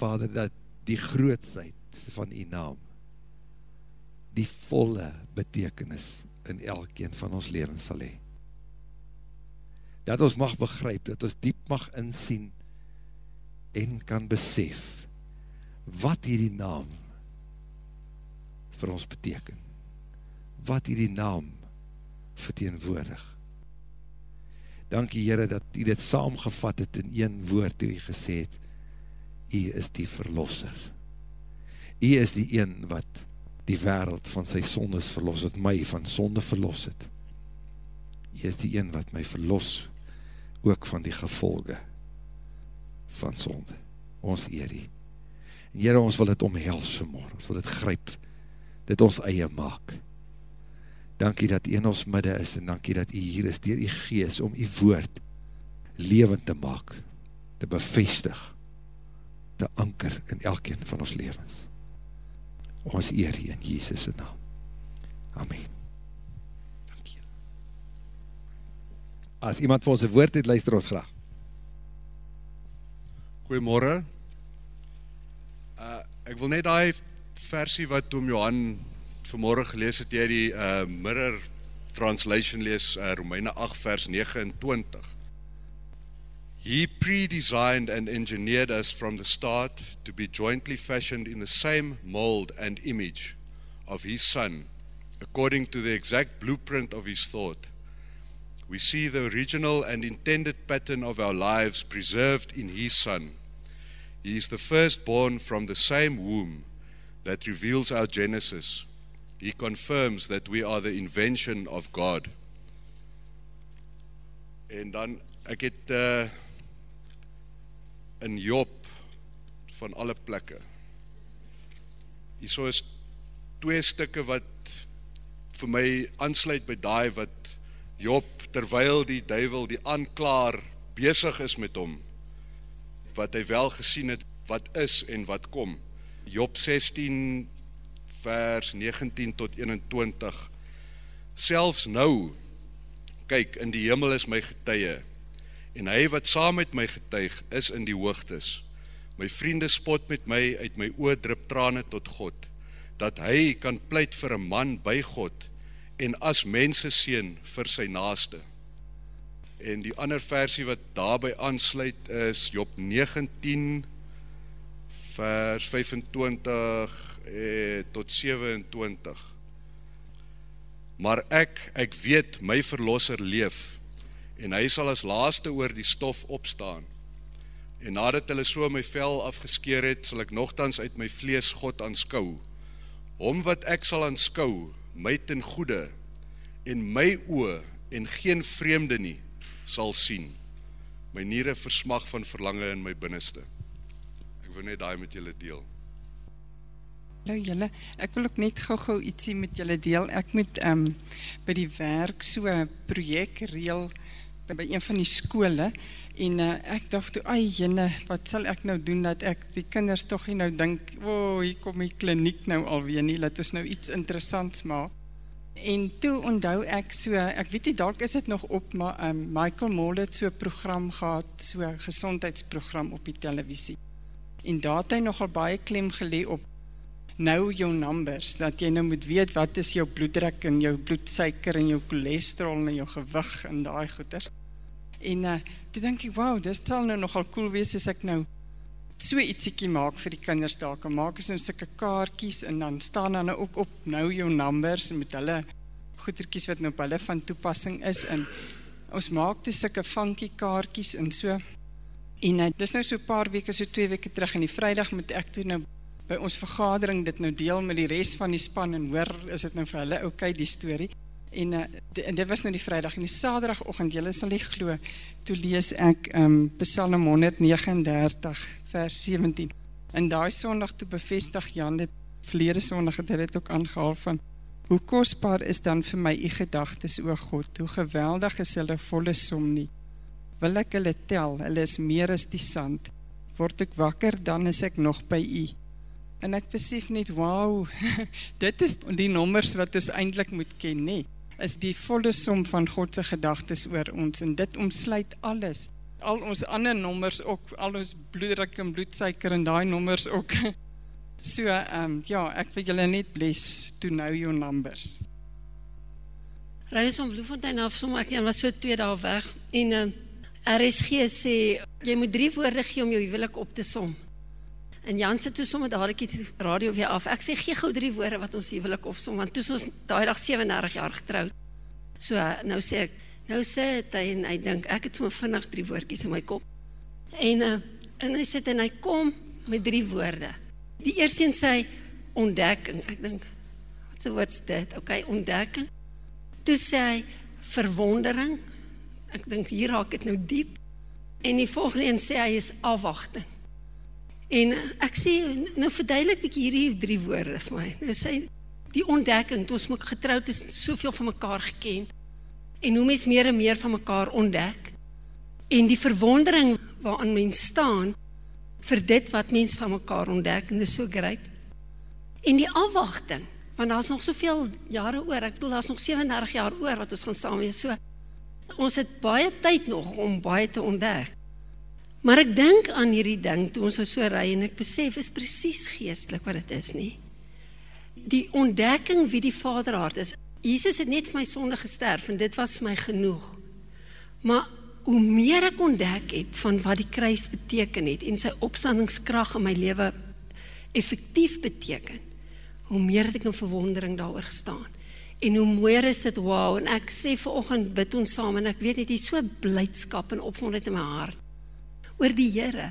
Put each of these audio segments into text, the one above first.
Vader, dat die grootsheid van die naam, die volle betekenis in elkeen van ons leven sal hee. Dat ons mag begryp, dat ons diep mag insien en kan besef wat hierdie naam vir ons beteken. Wat hierdie naam verteenwoordig. Dankie Heere dat u dit saamgevat het in een woord toe u gesê het, u is die verlosser. U is die een wat die wereld van sy sondes verlos, wat my van sonde verlos het. U is die een wat my verlos, ook van die gevolge van sonde. Ons eer die. En Heere, ons wil dit omhels vanmorgen, ons wil dit gryp, dit ons eie maak. Dankie dat u in ons midde is, en dankie dat u hier is, dier die gees, om u woord levend te maak, te bevestig, te anker in elkeen van ons levens. Ons eer hier in Jesus' naam. Amen. Dankie. As iemand vir ons een woord het, luister ons graag. Goeiemorgen. Uh, ek wil net die versie wat Oom Johan vanmorgen gelees het, die uh, mirror translation lees, uh, Romeine 8 vers 29. He pre-designed and engineered us from the start to be jointly fashioned in the same mold and image of his son, according to the exact blueprint of his thought. We see the original and intended pattern of our lives preserved in his son. He is the firstborn from the same womb that reveals our genesis. He confirms that we are the invention of God. En dan ek het uh in Job van alle plekke. Hierso is twee stukke wat vir my aansluit by daai wat Job terwyl die duiwel die aanklaer besig is met hom wat hy wel gesien het wat is en wat kom. Job 16 vers 19 tot 21 Selfs nou kyk in die hemel is my getuie en hy wat saam met my getuig is in die hoogtes. My vriende spot met my uit my oë drup trane tot God dat hy kan pleit vir 'n man by God en as mense seun vir sy naaste. En die ander versie wat daarbey aansluit is Job 19 vers 25 eh, tot 27. Maar ek ek weet my verlosser leef en hy sal as laaste oor die stof opstaan. En nadat hulle so my vel afgeskeer het, sal ek nogtans uit my vlees God aanskou. Hom wat ek sal aanskou, my ten goeie en my oë en geen vreemde nie sal sien. My niere versmag van verlange in my binneste. Ek wil net daai met julle deel. Hallo julle, ek wil ook net gou-gou ietsie met julle deel. Ek moet um, by die werk so 'n projek reël by een van die skole en uh, ek dacht toe, ai jene, wat sal ek nou doen dat ek die kinders toch nie nou dink, o, oh, hier kom die kliniek nou alweer nie, laat ons nou iets interessants maak. En toe onthou ek so, ek weet nie, dalk is het nog op, maar um, Michael Moll het so program gehad, so gezondheidsprogram op die televisie. En daar het hy nogal baie klem gelee op nou jou numbers, dat jy nou moet weet wat is jou bloeddruk en jou bloedsuiker en jou cholesterol en jou gewig en die goeders. En uh, toe denk ek, wauw, dit sal nou nogal cool wees as ek nou so ietsiekie maak vir die kinders daar kan maak, is nou sikke kaartjies en dan staan dan nou ook op nou jou numbers met hulle goedertjies wat nou op hulle van toepassing is en ons maak toe sikke funky kaartjies en so. En uh, dis nou so paar weke, so twee weke terug en die vrijdag moet ek toe nou by ons vergadering dit nou deel met die rest van die span en hoor is dit nou vir hulle oké okay, die story en, uh, en dit was nou die vrijdag en die saterdagochtend, jylle sal die glo toe lees ek um, Psalm 139 vers 17 en die sondag toe bevestig Jan dit, verlede sondag het hy dit ook aangehaal van hoe kostbaar is dan vir my die gedagtes o God, hoe geweldig is hulle volle som nie. Wil ek hulle tel, hulle is meer as die sand. Word ek wakker, dan is ek nog by u. En ek besef net, wauw, dit is die nommers wat ons eindelijk moet ken, nie is die volle som van Godse gedagtes oor ons en dit omsluit alles al ons ander nommers ook, al ons bloeddruk en bloedsuiker en daai nommers ook. So, um, ja, ek wil julle net bless to know your numbers. Reis van Bloemfontein af, som ek was so twee dae weg en uh, RSG sê jy moet drie woorde gee om jou huwelik op te som. En Jan sit toe sommer dadelik die radio weer af. Ek sê gee gou drie woorde wat ons huwelik opsom want toe ons daai dag 37 jaar getroud. So nou sê ek nou sê hy en hy dink ek het sommer vinnig drie woordjies in my kop. En uh, en hy sit en hy kom met drie woorde. Die eerste een sê ontdekking. Ek dink wat se woord is dit? OK, ontdekking. Toe sê hy verwondering. Ek dink hier raak dit nou diep. En die volgende een sê hy is afwagting. En ek sê nou verduidelik ek hierdie drie woorde vir my. Nou sê die ontdekking, toe ons mekaar getroud is, soveel van mekaar geken en hoe mens meer en meer van mekaar ontdek en die verwondering waaraan mens staan vir dit wat mens van mekaar ontdek en dit is so great. En die afwagting, want daar's nog soveel jare oor. Ek bedoel daar's nog 37 jaar oor wat ons gaan saam wees. So ons het baie tyd nog om baie te ontdek. Maar ek dink aan hierdie ding toe ons so ry en ek besef is presies geestelik wat dit is nie. Die ontdekking wie die Vaderhart is. Jesus het net vir my sonde gesterf en dit was my genoeg. Maar hoe meer ek ontdek het van wat die kruis beteken het en sy opstandingskrag in my lewe effektief beteken, hoe meer het ek in verwondering daaroor gestaan. En hoe mooier is dit, wow, en ek sê vanoggend bid ons saam en ek weet net hier so blydskap en opgewondenheid in my hart oor die Here.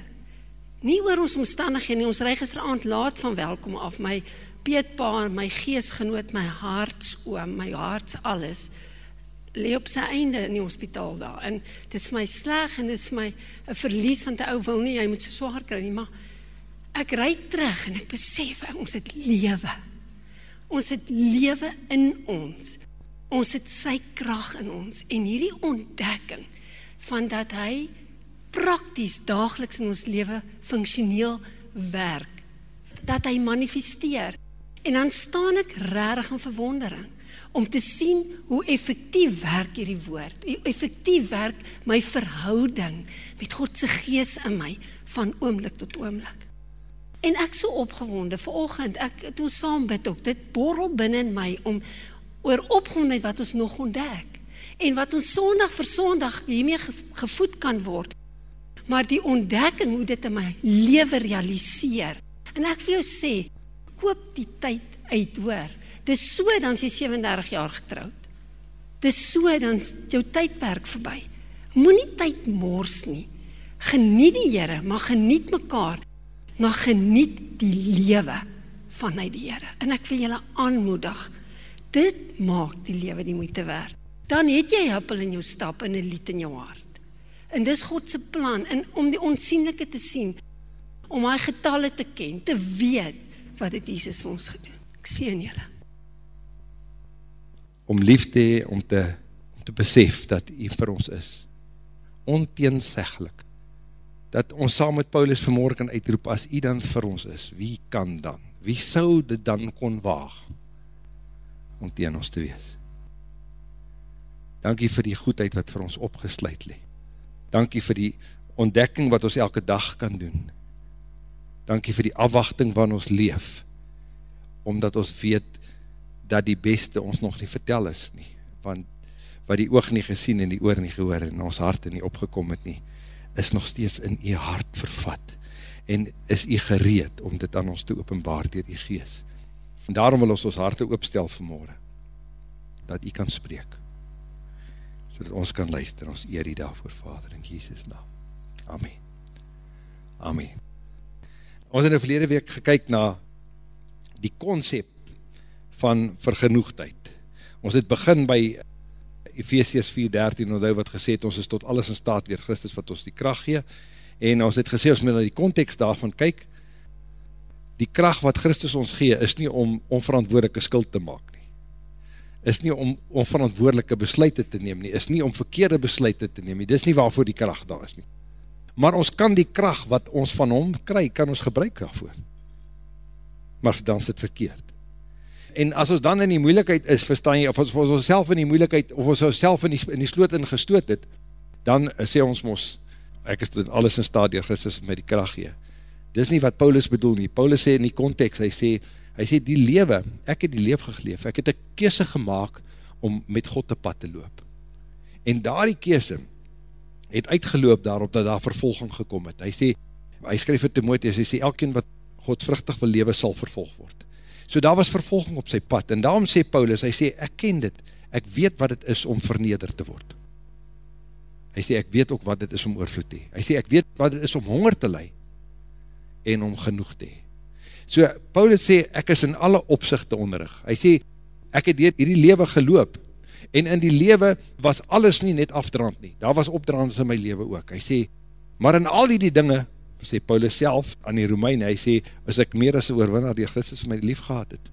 Nie oor ons omstandighede nie. Ons ry gisteraand laat van welkom af. My Pietpa, my geesgenoot, my hartsoom, my harts alles lê op sy einde in die hospitaal daar. En dit is my sleg en dit is my 'n verlies van 'n ou wil nie jy moet so swaar kry nie, maar ek ry terug en ek besef ons het lewe. Ons het lewe in ons. Ons het sy krag in ons en hierdie ontdekking van dat hy prakties daagliks in ons lewe funksioneel werk dat hy manifesteer. En dan staan ek regtig in verwondering om te sien hoe effektief werk hierdie woord hoe effektief werk my verhouding met God se gees in my van oomblik tot oomblik. En ek so opgewonde vanoggend ek toe saam bid ook dit borrel binne in my om oor opgewondenheid wat ons nog ontdek en wat ons sonderdag vir sonderdag hiermee gevoed kan word maar die ontdekking hoe dit in my lewe realiseer. En ek vir jou sê, koop die tyd uit, hoor. Dis so dan jy 37 jaar getroud. Dis so dan jou tydperk verby. Moenie tyd mors nie. Geniet die Here, maar geniet mekaar. Maar geniet die lewe vanuit die Here. En ek wil julle aanmoedig. Dit maak die lewe die moeite werd. Dan het jy huppel in jou stap en 'n lied in jou hart. En dis God se plan in om die onsigbare te sien, om hy getalle te ken, te weet wat het Jesus vir ons gedoen. Ek sien julle. Om lief te hê, om te om te besef dat U vir ons is. Onteenseglik. Dat ons saam met Paulus vanmôre kan uitroep as U dan vir ons is, wie kan dan? Wie sou dit dan kon waag om teen ons te wees? Dankie vir die goedheid wat vir ons opgesluit lê. Dankie vir die ontdekking wat ons elke dag kan doen. Dankie vir die afwachting waarin ons leef, omdat ons weet dat die beste ons nog nie vertel is nie, want wat die oog nie gesien en die oor nie gehoor en ons hart nie opgekom het nie, is nog steeds in die hart vervat en is die gereed om dit aan ons te openbaar dier die gees. En daarom wil ons ons harte oopstel vanmorgen, dat die kan spreek so dat ons kan luister, ons eer die daarvoor, Vader, in Jesus naam. Amen. Amen. Ons het in die verlede week gekyk na die concept van vergenoegdheid. Ons het begin by Ephesians 4.13, onthou wat gesê het, ons is tot alles in staat weer Christus wat ons die kracht gee, en ons het gesê, ons moet na die context daarvan kyk, die kracht wat Christus ons gee, is nie om onverantwoordelike skuld te maak is nie om onverantwoordelike besluite te neem nie, is nie om verkeerde besluite te neem nie, dis nie waarvoor die kracht daar is nie. Maar ons kan die kracht wat ons van hom kry, kan ons gebruik daarvoor. Maar dan het verkeerd. En as ons dan in die moeilikheid is, verstaan jy, of ons, ons self in die moeilikheid, of ons self in die, in die sloot ingestoot het, dan sê ons mos, ek is tot alles in staat door Christus met die kracht gee. Dis nie wat Paulus bedoel nie. Paulus sê in die context, hy sê, hy sê die lewe, ek het die leef gegleef, ek het een kese gemaakt om met God te pad te loop. En daar die kese het uitgeloop daarop dat daar vervolging gekom het. Hy sê, hy skryf vir Timotheus, hy sê, elkeen wat godvruchtig wil lewe sal vervolg word. So daar was vervolging op sy pad, en daarom sê Paulus, hy sê, ek ken dit, ek weet wat het is om verneder te word. Hy sê, ek weet ook wat het is om oorvloed te. Hy sê, ek weet wat het is om honger te lei, en om genoeg te. So, Paulus sê, ek is in alle opzichte onderrig. Hy sê, ek het hierdie lewe geloop, en in die lewe was alles nie net afdrand nie. Daar was opdrand in my lewe ook. Hy sê, maar in al die, die dinge, sê Paulus self aan die Romein, hy sê, is ek meer as een oorwinnaar die Christus my lief gehad het.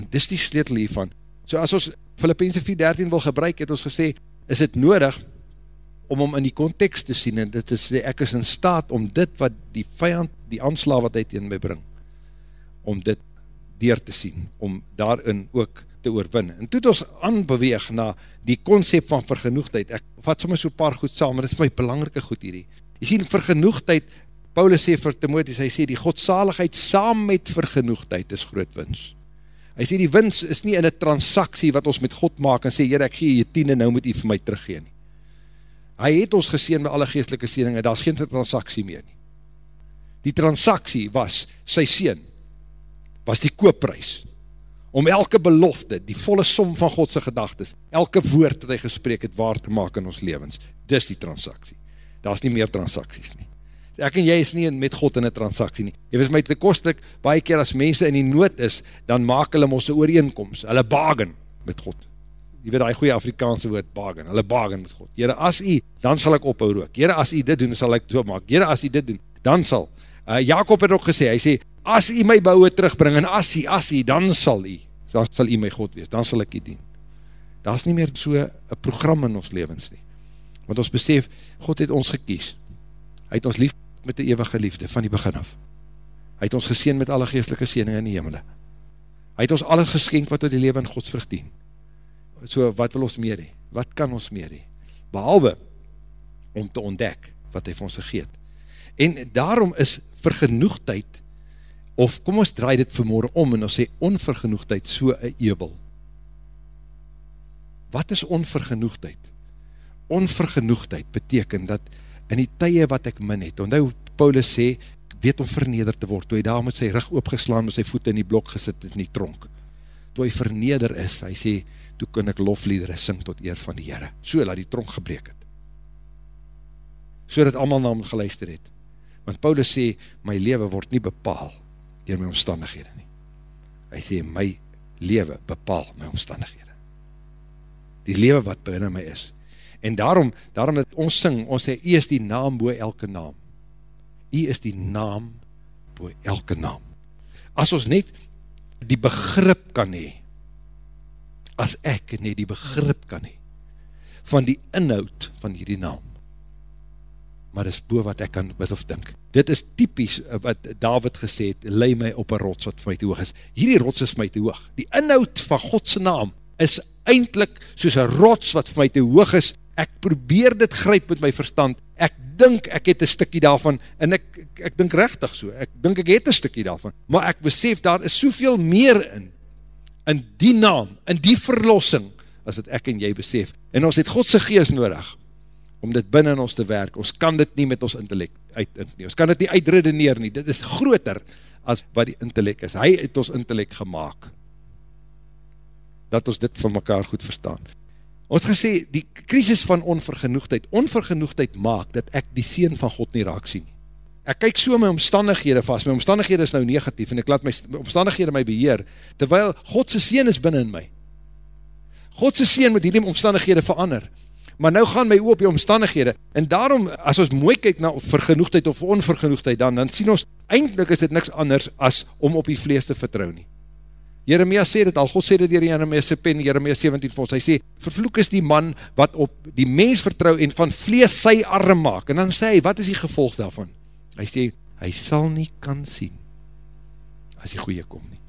En dis die sleutel hiervan. So as ons Filippense 4.13 wil gebruik, het ons gesê, is het nodig om om in die context te sien, en dit is, ek is in staat om dit wat die vijand, die aansla wat hy tegen my bring, om dit deur te sien, om daarin ook te oorwin. En toe het ons aanbeweeg na die concept van vergenoegdheid, ek vat soms so paar goed saam, maar dit is my belangrike goed hierdie. Jy sien, vergenoegdheid, Paulus sê vir Timotheus, hy sê, die godsaligheid saam met vergenoegdheid is groot wins. Hy sê, die wins is nie in een transaksie wat ons met God maak en sê, hier, ek gee jy tien en nou moet jy vir my teruggeen nie. Hy het ons geseen met alle geestelike sieninge, daar is geen transaksie meer nie. Die transaksie was sy seen, was die koopprijs, om elke belofte, die volle som van Godse gedagtes, elke woord wat hy gesprek het, waar te maak in ons levens. Dis die transaksie. Daar is nie meer transaksies nie ek en jy is nie met God in een transaksie nie. Jy wees my te kostlik, baie keer as mense in die nood is, dan maak hulle ons een ooreenkomst, hulle bagen met God. Jy weet die goeie Afrikaanse woord, bagen, hulle bagen met God. Jere, as jy, dan sal ek ophou rook. Jere, as jy dit doen, sal ek so maak. Jere, as jy dit doen, dan sal. Uh, Jacob het ook gesê, hy sê, as jy my bouwe terugbring, en as jy, as jy, dan sal jy, dan sal jy my God wees, dan sal ek jy dien. Daar is nie meer so een program in ons levens nie. Want ons besef, God het ons gekies. Hy het ons lief met die eeuwige liefde van die begin af. Hy het ons geseen met alle geestelike siening in die hemele. Hy het ons alles geskenk wat door die leven in Gods vrucht dien. So, wat wil ons meer hee? Wat kan ons meer hee? Behalwe om te ontdek wat hy vir ons gegeet. En daarom is vergenoegdheid, of kom ons draai dit vanmorgen om en ons sê onvergenoegdheid so een eeuwel. Wat is onvergenoegdheid? Onvergenoegdheid beteken dat in die tye wat ek min het, onthou Paulus sê, ek weet om verneder te word, toe hy daar met sy rug opgeslaan, met sy voet in die blok gesit in die tronk, toe hy verneder is, hy sê, toe kan ek lofliedere sing tot eer van die Heere, so laat die tronk gebreek het, so dat allemaal na hom geluister het, want Paulus sê, my leven word nie bepaal, dier my omstandighede nie, hy sê, my leven bepaal my omstandighede, die leven wat binnen my is, En daarom, daarom dat ons sing, ons sê, U is die naam boe elke naam. U is die naam boe elke naam. As ons net die begrip kan hee, as ek net die begrip kan hee, van die inhoud van hierdie naam, maar dis boe wat ek kan bid of dink. Dit is typisch wat David gesê het, lei my op een rots wat vir my te hoog is. Hierdie rots is my te hoog. Die inhoud van Godse naam is eindelijk soos een rots wat vir my te hoog is, ek probeer dit gryp met my verstand, ek dink ek het een stikkie daarvan, en ek, ek, ek dink rechtig so, ek dink ek het een stikkie daarvan, maar ek besef daar is soveel meer in, in die naam, in die verlossing, as wat ek en jy besef, en ons het Godse geest nodig, om dit binnen ons te werk, ons kan dit nie met ons intellect uitdink nie, ons kan dit nie uitredeneer nie, dit is groter as wat die intellect is, hy het ons intellect gemaakt, dat ons dit van mekaar goed verstaan. Ons gesê, die krisis van onvergenoegdheid, onvergenoegdheid maak dat ek die sien van God nie raak sien. Ek kyk so my omstandighede vast, my omstandighede is nou negatief en ek laat my omstandighede my beheer, terwyl Godse sien is binnen in my. Godse sien moet hierdie omstandighede verander. Maar nou gaan my oop die omstandighede, en daarom, as ons mooi kyk na vergenoegdheid of onvergenoegdheid dan, dan sien ons, eindelijk is dit niks anders as om op die vlees te vertrouw nie. Jeremia sê dit al, God sê dit dier Jeremia se pen, Jeremia 17 vir ons, hy sê, vervloek is die man wat op die mens vertrouw en van vlees sy arm maak, en dan sê hy, wat is die gevolg daarvan? Hy sê, hy sal nie kan sien, as die goeie kom nie.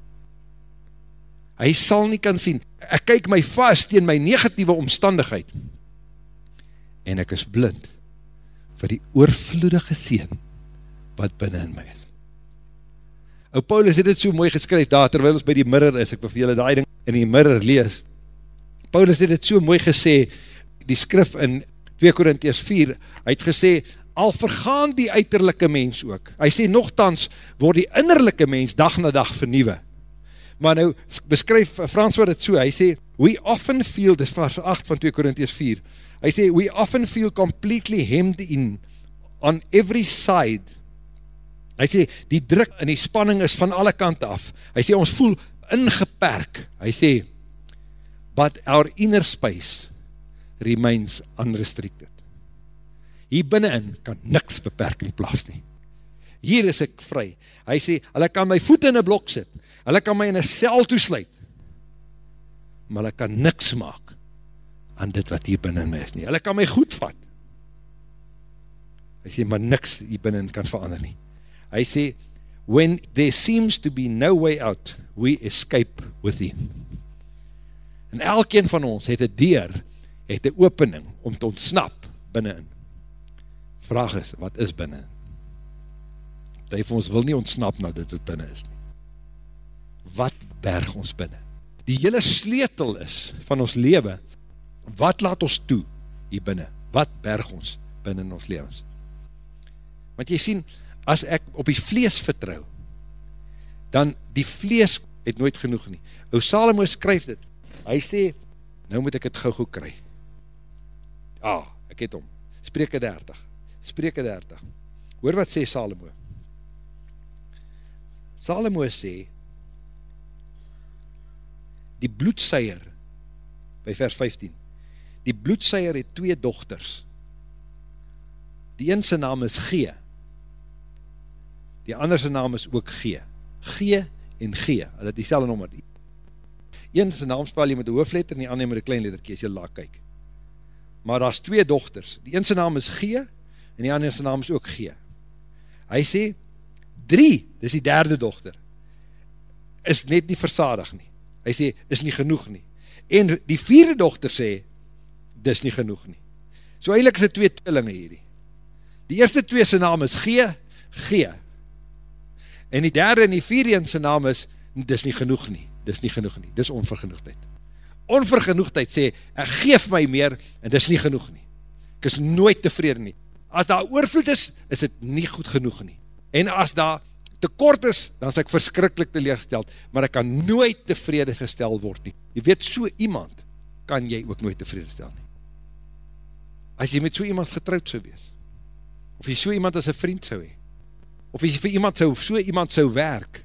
Hy sal nie kan sien, ek kyk my vast tegen my negatieve omstandigheid, en ek is blind vir die oorvloedige seen wat binnen in my is. O Paulus het dit so mooi geskryf daar, terwyl ons by die mirror is, ek wil vir julle die ding in die mirror lees. Paulus het dit so mooi gesê, die skrif in 2 Korinties 4, hy het gesê, al vergaan die uiterlijke mens ook. Hy sê, nogthans word die innerlijke mens dag na dag vernieuwe. Maar nou, beskryf Frans wat het so, hy sê, we often feel, dis vers 8 van 2 Korinties 4, hy sê, we often feel completely hemmed in, on every side, hy sê, die druk en die spanning is van alle kant af, hy sê, ons voel ingeperk, hy sê, but our inner space remains unrestricted. Hier binnenin kan niks beperking plaas nie. Hier is ek vry. Hy sê, hulle kan my voet in een blok sit, hulle kan my in een cel toesluit, maar hulle kan niks maak aan dit wat hier binnen my is nie. Hulle kan my goed vat. Hy sê, maar niks hier binnen kan verander nie. Hy sê, when there seems to be no way out, we escape within. En elkeen van ons het een deur, het een opening om te ontsnap binnenin. Vraag is, wat is binnenin? Die van ons wil nie ontsnap na dit wat binnen is nie. Wat berg ons binnen? Die hele sleetel is van ons leven, wat laat ons toe hier binnen? Wat berg ons binnen ons levens? Want jy sien, as ek op die vlees vertrouw, dan die vlees het nooit genoeg nie. O Salomo skryf dit, hy sê, nou moet ek gauw goed kry. Ah, ek het om. Spreke 30. Spreke 30. Hoor wat sê Salomo? Salomo sê, die bloedseier, by vers 15, die bloedseier het twee dochters, die een sy naam is G, die ander sy naam is ook G, G en G, hy het die selle nommer, een sy naam spel jy met die hoofletter, en die ander met die klein letterkie, as jy laat kyk, maar daar is twee dochters, die een sy naam is G, en die ander sy naam is ook G, hy sê, drie, dis die derde dochter, is net nie versadig nie, hy sê, is nie genoeg nie, en die vierde dochter sê, dis nie genoeg nie, so eindelijk is het twee tweelinge hierdie, die eerste twee sy naam is G, G, en die derde en die vierde sy naam is, dis nie genoeg nie, dis nie genoeg nie, dis onvergenoegdheid, onvergenoegdheid sê, ek geef my meer, en dis nie genoeg nie, ek is nooit tevrede nie, as daar oorvloed is, is het nie goed genoeg nie, en as daar tekort is, dan is ek verskrikkelijk teleergesteld, maar ek kan nooit tevrede gestel word nie. Je weet, so iemand kan jy ook nooit tevrede stel nie. As jy met so iemand getrouwd sou wees, of jy so iemand as een vriend sou hee, of jy vir iemand sou, so iemand sou werk,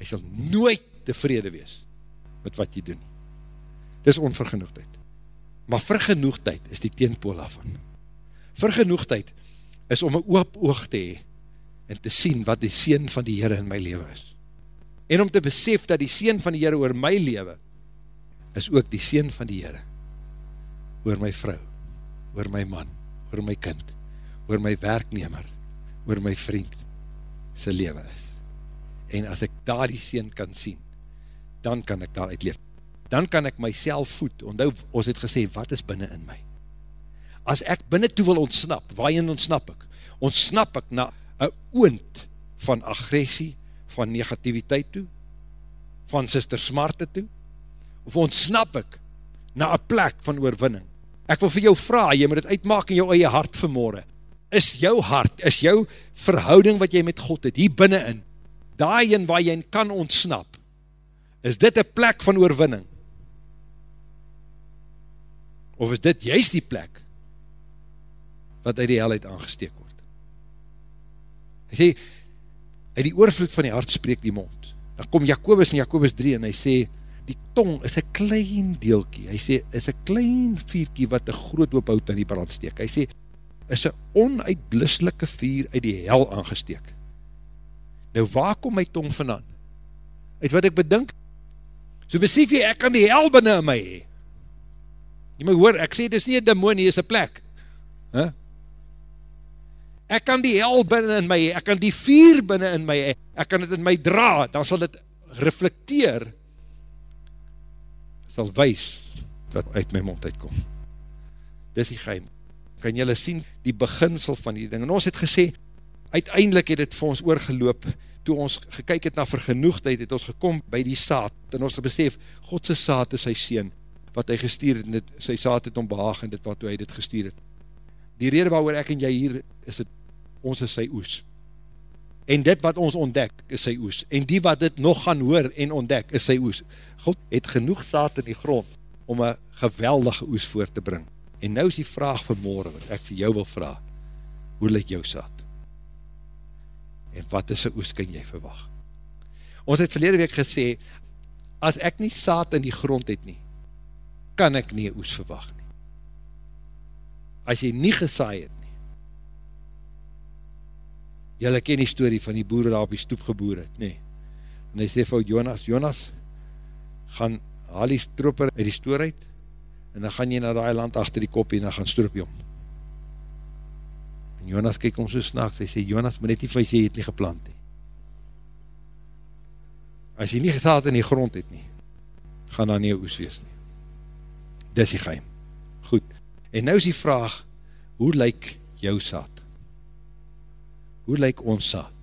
hy sal nooit tevrede wees met wat jy doen. Dit is onvergenoegdheid. Maar vergenoegdheid is die teenpool afvan. Vergenoegdheid is om een oop oog te hee, en te sien wat die Seen van die Heere in my leven is. En om te besef dat die Seen van die Heere oor my leven, is ook die Seen van die Heere, oor my vrou, oor my man, oor my kind, oor my werknemer, oor my vriend, sy leven is. En as ek daar die Seen kan sien, dan kan ek daar uitleef. Dan kan ek myself voed, onthou, ons het gesê, wat is binnen in my? As ek binnen toe wil ontsnap, waarin ontsnap ek? Ontsnap ek na een oond van agressie, van negativiteit toe, van sister smarte toe, of ontsnap ek na een plek van oorwinning. Ek wil vir jou vraag, jy moet het uitmaak in jou eie hart vanmorgen. Is jou hart, is jou verhouding wat jy met God het, hier binnenin, daai in waar jy kan ontsnap, is dit een plek van oorwinning? Of is dit juist die plek wat uit die helheid aangesteek word? Hy sê, uit die oorvloed van die hart spreek die mond. Dan kom Jacobus in Jacobus 3 en hy sê, die tong is een klein deelkie. Hy sê, is een klein vierkie wat een groot oophoud aan die brand steek. Hy sê, is een onuitblisselike vier uit die hel aangesteek. Nou waar kom my tong vandaan? Uit wat ek bedink? So besef jy, ek kan die hel binnen in my hee. Jy moet hoor, ek sê, dit is nie een demon, hier is een plek. Huh? ek kan die hel binnen in my, ek kan die vuur binnen in my, ek kan het in my dra, dan sal het reflecteer, sal wees, wat uit my mond uitkom. Dis die geheim. kan jylle sien die beginsel van die ding. En ons het gesê, uiteindelik het het vir ons oorgeloop, toe ons gekyk het na vergenoegdheid, het ons gekom by die saad, en ons het besef, Godse saad is sy sien, wat hy gestuur het, en dit, sy saad het om behaag, en dit wat hy dit gestuur het. Die rede waar ek en jy hier, is het, ons is sy oes. En dit wat ons ontdek, is sy oes. En die wat dit nog gaan hoor en ontdek, is sy oes. God het genoeg saad in die grond, om een geweldige oes voor te bring. En nou is die vraag van morgen, wat ek vir jou wil vraag, hoe lyk jou saad? En wat is een oes kan jy verwag? Ons het verlede week gesê, as ek nie saad in die grond het nie, kan ek nie een oes verwag nie. As jy nie gesaai het nie, jylle ken die story van die boere daar op die stoep geboer het, nee. En hy sê vir Jonas, Jonas, gaan haal die stroper uit die stoor uit, en dan gaan jy na die land achter die kopie, en dan gaan stroop jy om. En Jonas kyk om so snaaks, hy sê, Jonas, maar net die vijs, jy het nie geplant nie. As jy nie gesaad in die grond het nie, gaan daar nie oes wees nie. Dis die geheim. Goed. En nou is die vraag, hoe lyk jou saad? Hoe lyk ons saad?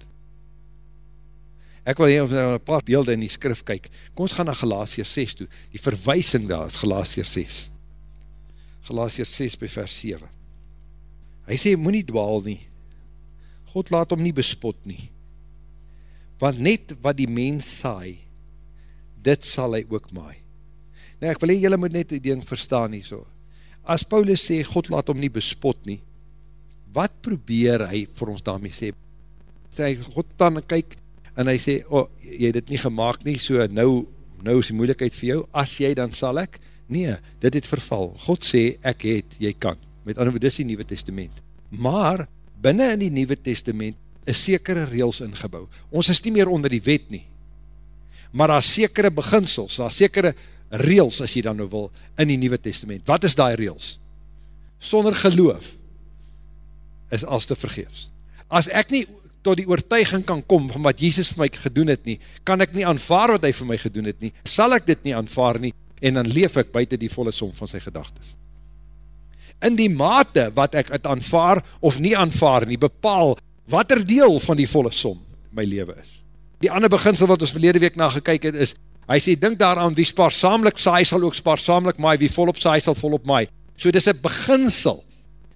Ek wil hier een paar beelde in die skrif kyk. Kom ons gaan na Galatier 6 toe. Die verwysing daar is Galatier 6. Galatier 6 by vers 7. Hy sê, moet nie dwaal nie. God laat hom nie bespot nie. Want net wat die mens saai, dit sal hy ook maai. Nou ek wil hier, jylle moet net die ding verstaan nie so. As Paulus sê, God laat hom nie bespot nie, wat probeer hy vir ons daarmee sê? Sê hy, God dan kyk, en hy sê, oh, jy het dit nie gemaakt nie, so nou, nou is die moeilijkheid vir jou, as jy dan sal ek, nee, dit het verval, God sê, ek het, jy kan, met ander woord, dis die Nieuwe Testament, maar, binnen in die Nieuwe Testament, is sekere reels ingebouw, ons is nie meer onder die wet nie, maar daar sekere beginsels, daar sekere reels, as jy dan nou wil, in die Nieuwe Testament, wat is die reels? Sonder geloof, is als te vergeefs. As ek nie tot die oortuiging kan kom van wat Jesus vir my gedoen het nie, kan ek nie aanvaar wat hy vir my gedoen het nie, sal ek dit nie aanvaar nie, en dan leef ek buiten die volle som van sy gedagtes. In die mate wat ek het aanvaar of nie aanvaar nie, bepaal wat er deel van die volle som my leven is. Die ander beginsel wat ons verlede week na gekyk het is, hy sê, dink daaraan, wie spaarsamelijk saai sal ook spaarsamelijk maai, wie volop saai sal volop maai. So dit is een beginsel,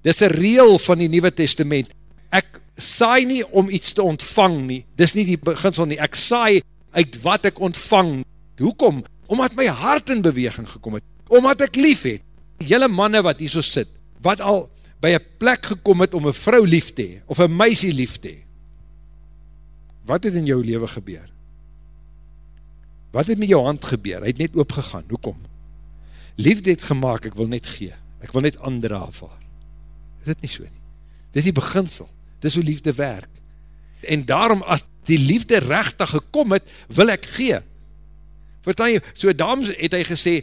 dit is een reel van die Nieuwe Testament. Ek saai nie om iets te ontvang nie, dis nie die beginsel nie, ek saai uit wat ek ontvang. Hoekom? Omdat my hart in beweging gekom het, omdat ek lief het. Julle manne wat hier so sit, wat al by een plek gekom het om een vrou lief te hee, of een meisie lief te hee. Wat het in jou leven gebeur? Wat het met jou hand gebeur? Hy het net oopgegaan, hoekom? Liefde het gemaakt, ek wil net gee, ek wil net ander aanvaar. Is dit nie so nie? Dit is die beginsel dis hoe liefde werk. En daarom, as die liefde rechtig gekom het, wil ek gee. Vertel jy, so daarom het hy gesê,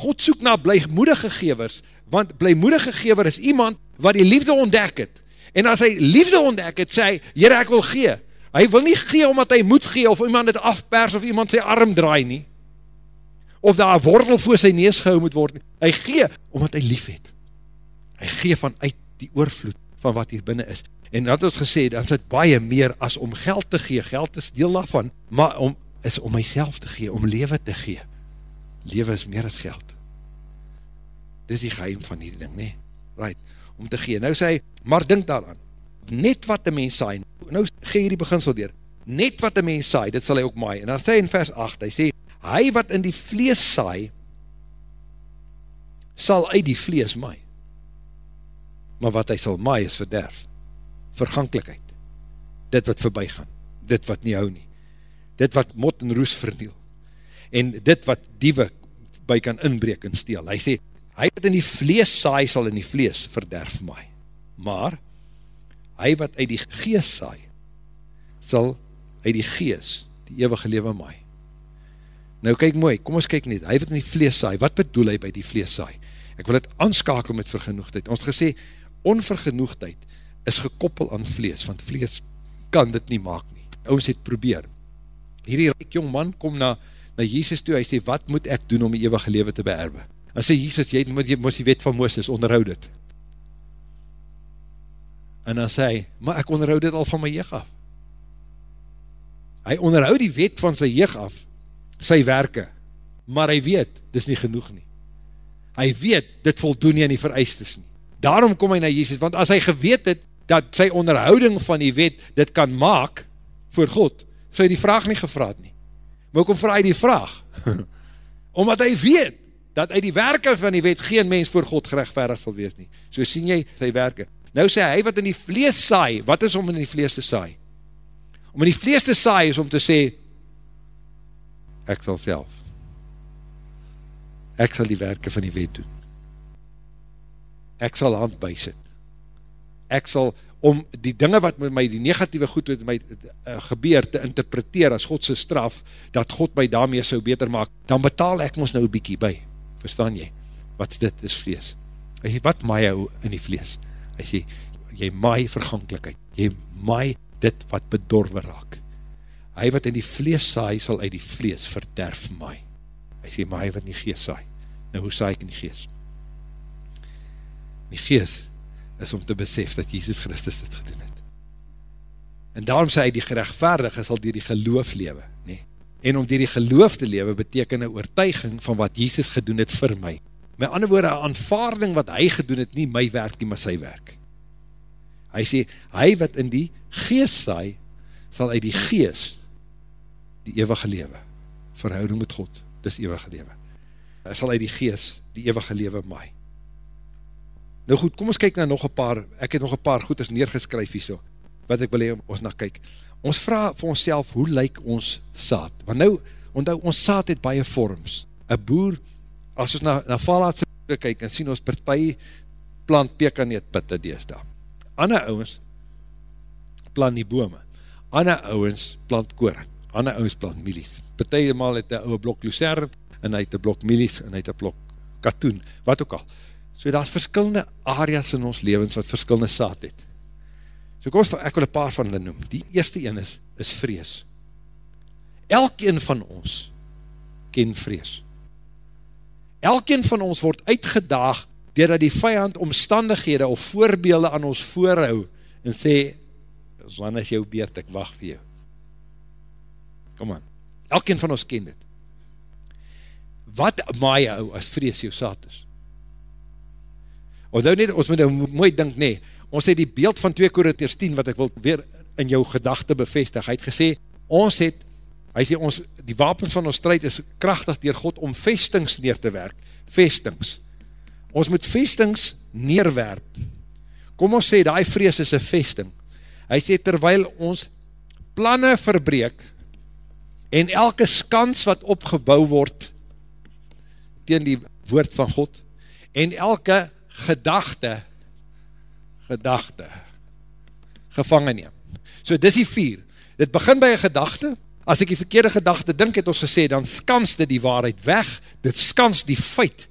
God soek na blijmoedige gevers, want blijmoedige gever is iemand wat die liefde ontdek het. En as hy liefde ontdek het, sê hy, Heere, ek wil gee. Hy wil nie gee omdat hy moet gee, of iemand het afpers, of iemand sy arm draai nie. Of daar een wortel voor sy neus gehou moet word. Hy gee omdat hy lief het. Hy gee vanuit die oorvloed van wat hier binnen is. En dat ons gesê, dan is het baie meer as om geld te gee, geld is deel daarvan, maar om, is om myself te gee, om leven te gee. Leven is meer as geld. Dit is die geheim van die ding, nee. Right, om te gee. Nou sê hy, maar denk daaraan, net wat die mens saai, nou gee hier die beginsel deur, net wat die mens saai, dit sal hy ook maai. En dan sê hy in vers 8, hy sê, hy wat in die vlees saai, sal uit die vlees maai maar wat hy sal maai is verderf, vergankelijkheid, dit wat voorbij gaan, dit wat nie hou nie, dit wat mot en roes verniel, en dit wat diewe by kan inbreek en steel. Hy sê, hy wat in die vlees saai, sal in die vlees verderf maai, maar hy wat uit die gees saai, sal uit die gees die eeuwige lewe maai. Nou kyk mooi, kom ons kyk net, hy wat in die vlees saai, wat bedoel hy by die vlees saai? Ek wil het aanskakel met vergenoegdheid. Ons gesê, onvergenoegdheid is gekoppel aan vlees, want vlees kan dit nie maak nie. Ons het probeer. Hierdie reik jong man kom na, na Jesus toe, hy sê, wat moet ek doen om die eeuwige leven te beerwe? En sê Jesus, jy moet, jy moet die wet van Mooses onderhoud het. En dan sê hy, maar ek onderhoud dit al van my jeug af. Hy onderhoud die wet van sy jeug af, sy werke, maar hy weet, dit is nie genoeg nie. Hy weet, dit voldoen nie in die vereistes nie. Daarom kom hy na Jesus, want as hy geweet het, dat sy onderhouding van die wet dit kan maak voor God, so hy die vraag nie gevraad nie. Maar kom vraag hy die vraag, omdat hy weet, dat uit die werke van die wet geen mens voor God gerechtverig sal wees nie. So sien jy sy werke. Nou sê hy wat in die vlees saai, wat is om in die vlees te saai? Om in die vlees te saai is om te sê, ek sal self, ek sal die werke van die wet doen. Ek sal hand bysit. Ek sal om die dinge wat met my, die negatieve goed met my uh, gebeur, te interpreteer as Godse straf, dat God my daarmee so beter maak, dan betaal ek ons nou een bykie by. Verstaan jy? Wat is dit? is vlees. Hy sê, wat maai jou in die vlees? Hy sê, jy maai vergankelijkheid. Jy maai dit wat bedorwe raak. Hy wat in die vlees saai, sal uit die vlees verderf maai. Hy sê, maar hy wat in die geest saai. Nou, hoe saai ek in die geest? Die geest is om te besef dat Jesus Christus dit gedoen het. En daarom sê hy, die gerechtvaardige sal dier die geloof lewe, nee. En om dier die geloof te lewe, beteken een oortuiging van wat Jesus gedoen het vir my. Met ander woorde, een aanvaarding wat hy gedoen het, nie my werk nie, maar sy werk. Hy sê, hy wat in die geest saai, sal uit die geest die eeuwige lewe, verhouding met God, dis eeuwige lewe. Hy sal uit die geest die eeuwige lewe maai. Nou goed, kom ons kyk na nog een paar, ek het nog een paar goeders neergeskryf hier so, wat ek wil hee ons na kyk. Ons vraag vir ons self, hoe lyk ons saad? Want nou, onthou, ons saad het baie vorms. Een boer, as ons na, na valaatse boere kyk, en sien ons partij plant pekaneet pitte dees daar. Ander ouwens plant die bome. Ander ouwens plant koring. Ander ouwens plant milies. Partij maal het een ouwe blok lucerne, en hy het een blok milies, en hy het een blok katoen, wat ook al. So daar is verskillende areas in ons levens wat verskillende saad het. So kom ons, ek wil een paar van hulle noem. Die eerste een is, is vrees. Elkeen van ons ken vrees. Elkeen van ons word uitgedaag doordat die vijand omstandighede of voorbeelde aan ons voorhou en sê, wanneer is jou beurt, ek wacht vir jou. Kom aan, elkeen van ons ken dit. Wat maai jou as vrees jou saad is? Onthou net, ons moet nou mooi dink, nee, ons het die beeld van 2 Korinthers 10, wat ek wil weer in jou gedachte bevestig, hy het gesê, ons het, hy sê, ons, die wapens van ons strijd is krachtig dier God om vestings neer te werk, vestings. Ons moet vestings neerwerp. Kom ons sê, die vrees is een vesting. Hy sê, terwyl ons planne verbreek, en elke skans wat opgebouw word, teen die woord van God, en elke gedachte, gedachte, gevangen neem. So dis die vier. Dit begin by een gedachte, as ek die verkeerde gedachte dink, het ons gesê, dan skans dit die waarheid weg, dit skans die feit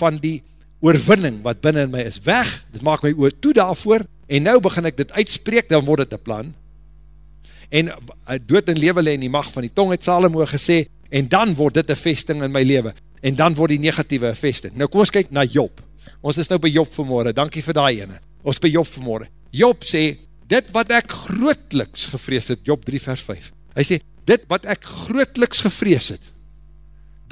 van die oorwinning wat binnen my is weg, dit maak my oor toe daarvoor, en nou begin ek dit uitspreek, dan word dit een plan, en eh, dood en lewe in die macht van die tong het Salomo gesê, en dan word dit een vesting in my leven, en dan word die negatieve vesting. Nou kom ons kyk na Job, Ons is nou by Job vanmorgen, dankie vir die ene. Ons by Job vanmorgen. Job sê, dit wat ek grootliks gevrees het, Job 3 vers 5. Hy sê, dit wat ek grootliks gevrees het,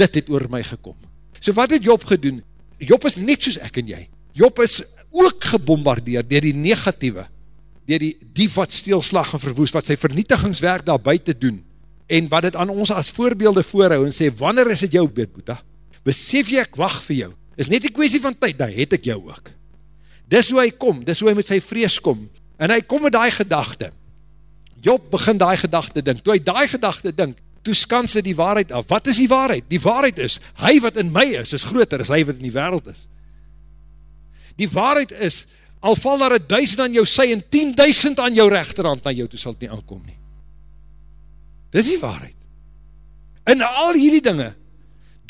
dit het oor my gekom. So wat het Job gedoen? Job is net soos ek en jy. Job is ook gebombardeer dier die negatieve, dier die dief wat steelslag en verwoes, wat sy vernietigingswerk daar buiten doen, en wat het aan ons as voorbeelde voorhou, en sê, wanneer is het jou beet, Boeta? Besef jy ek wacht vir jou, is net die kwestie van tyd, daar het ek jou ook. Dis hoe hy kom, dis hoe hy met sy vrees kom, en hy kom met die gedachte. Job begin die gedachte dink, toe hy die gedachte dink, toe skans hy die waarheid af. Wat is die waarheid? Die waarheid is, hy wat in my is, is groter as hy wat in die wereld is. Die waarheid is, al val daar een duisend aan jou sy en tien duisend aan jou rechterhand na jou, toe sal het nie aankom nie. Dis die waarheid. In al hierdie dinge,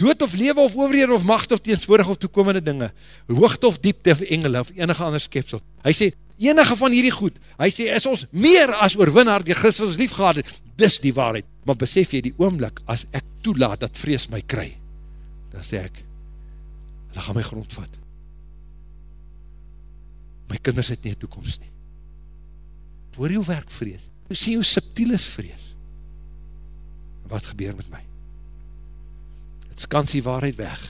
dood of lewe of overhede of macht of teenswoordig of toekomende dinge, hoogte of diepte of engele of enige ander skepsel. Hy sê, enige van hierdie goed, hy sê, is ons meer as oorwinnaar die Christus ons lief gehad het, dis die waarheid. Maar besef jy die oomlik, as ek toelaat dat vrees my kry, dan sê ek, hulle gaan my grond vat. My kinders het nie toekomst nie. hoor jy hoe werk vrees? Hoe sien hoe subtiel is vrees? Wat gebeur met my? Skans die waarheid weg.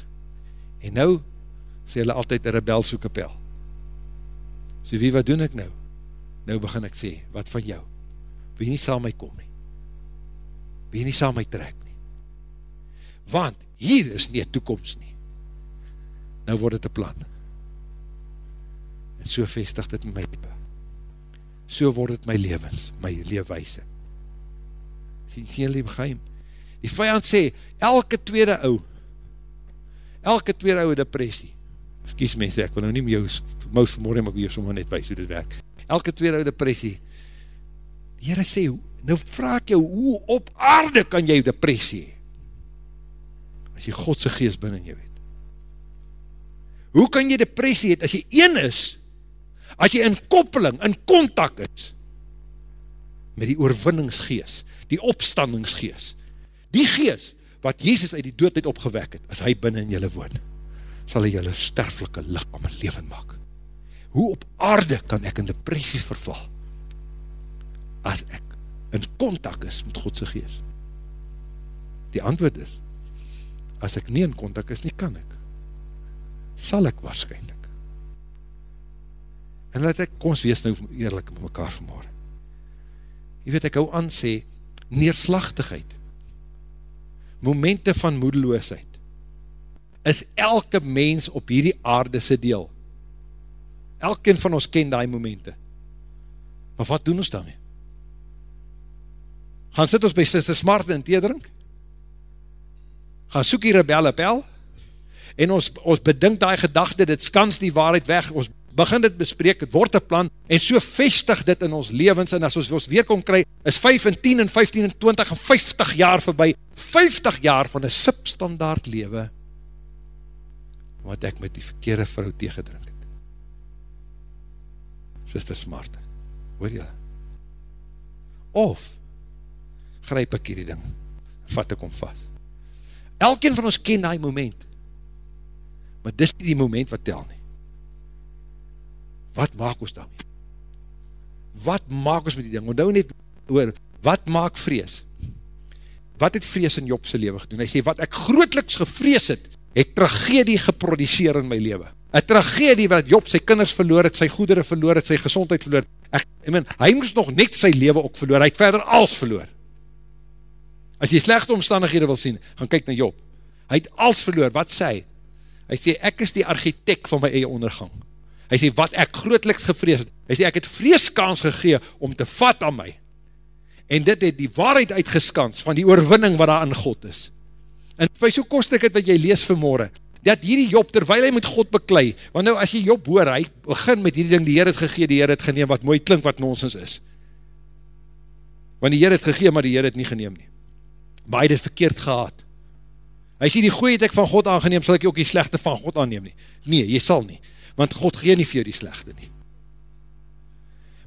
En nou, sê hulle altyd, een rebel soek een pel. So wie, wat doen ek nou? Nou begin ek sê, wat van jou? Wie nie saam my kom nie? Wie nie saam my trek nie? Want, hier is nie toekomst nie. Nou word het een plan. En so vestig dit my leven so word het my levens, my leefwijse. Sien, sien lief geheim? Die vijand sê, elke tweede ou, elke tweede ou depressie, skies mense, ek wil nou nie jou, moos vanmorgen, maar ek wil jou sommer net wees hoe dit werk, elke tweede ou depressie, die Heere sê, nou vraag jou, hoe op aarde kan jy depressie as jy Godse geest binnen jou het? Hoe kan jy depressie het, as jy een is, as jy in koppeling, in contact is, met die oorwinningsgees, die opstandingsgees, die gees, wat Jezus uit die doodheid opgewek het, as hy binnen in jylle woon, sal hy jylle sterflike lichaam en leven maak. Hoe op aarde kan ek in depressie verval, as ek in contact is met Godse gees? Die antwoord is, as ek nie in contact is, nie kan ek. Sal ek waarschijnlijk. En laat ek, kom ons wees nou eerlijk met mekaar vanmorgen. Jy weet, ek hou aan sê, neerslachtigheid, momente van moedeloosheid, is elke mens op hierdie aardese deel. Elkeen van ons ken die momente. Maar wat doen ons daarmee? Gaan sit ons by Sister Smarte in theedrink? Gaan soek die rebelle pel? En ons, ons bedink die gedachte, dit skans die waarheid weg, ons begin dit bespreek, het word een plan, en so vestig dit in ons levens, en as ons, ons weer kom kry, is 5 en 10 en 15 en 20 en 50 jaar voorbij, 50 jaar van een substandaard lewe, wat ek met die verkeerde vrou teegedrink het. Sister Smart, hoor jy? Of, grijp ek hierdie ding, vat ek om vast. Elkeen van ons ken die moment, maar dis nie die moment wat tel nie wat maak ons daarmee? Wat maak ons met die ding? Ondou net oor, wat maak vrees? Wat het vrees in Jobse leven gedoen? Hy sê, wat ek grootliks gevrees het, het tragedie geproduceer in my leven. Een tragedie wat Job sy kinders verloor het, sy goedere verloor het, sy gezondheid verloor. Ek, ek meen, hy moest nog net sy leven ook verloor, hy het verder als verloor. As jy slechte omstandighede wil sien, gaan kyk na Job. Hy het als verloor, wat sê hy? Hy sê, ek is die architect van my eie ondergang. Hy sê, wat ek grootliks gevrees het, hy sê, ek het vreeskans gegee om te vat aan my. En dit het die waarheid uitgeskans van die oorwinning wat daar in God is. En vir so kost ek het wat jy lees vanmorgen, dat hierdie Job, terwijl hy met God beklei, want nou as jy Job hoor, hy begin met hierdie ding, die Heer het gegee, die Heer het geneem, wat mooi klink wat nonsens is. Want die Heer het gegee, maar die Heer het nie geneem nie. Maar hy het het verkeerd gehad. Hy sê, die goeie het ek van God aangeneem, sal ek ook die slechte van God aanneem nie. Nee, jy sal nie want God gee nie vir jou die slechte nie.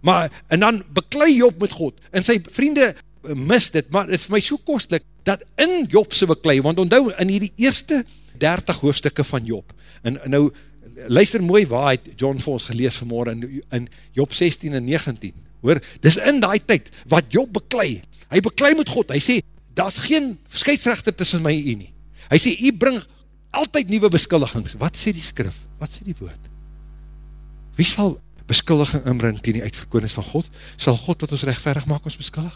Maar, en dan beklei Job met God, en sy vriende mis dit, maar het is vir my so kostlik, dat in Job sy beklei, want onthou, in die eerste 30 hoofdstukke van Job, en, en nou, luister mooi waar het John vir ons gelees vanmorgen, in, in Job 16 en 19, hoor, dis in die tyd, wat Job beklei, hy beklei met God, hy sê, daar is geen scheidsrechter tussen my en nie, hy sê, hy bring altyd nieuwe beskuldigings, wat sê die skrif, wat sê die woord, Wie sal beskuldiging inbring teen die uitverkoning van God? Sal God wat ons rechtverig maak ons beskuldig?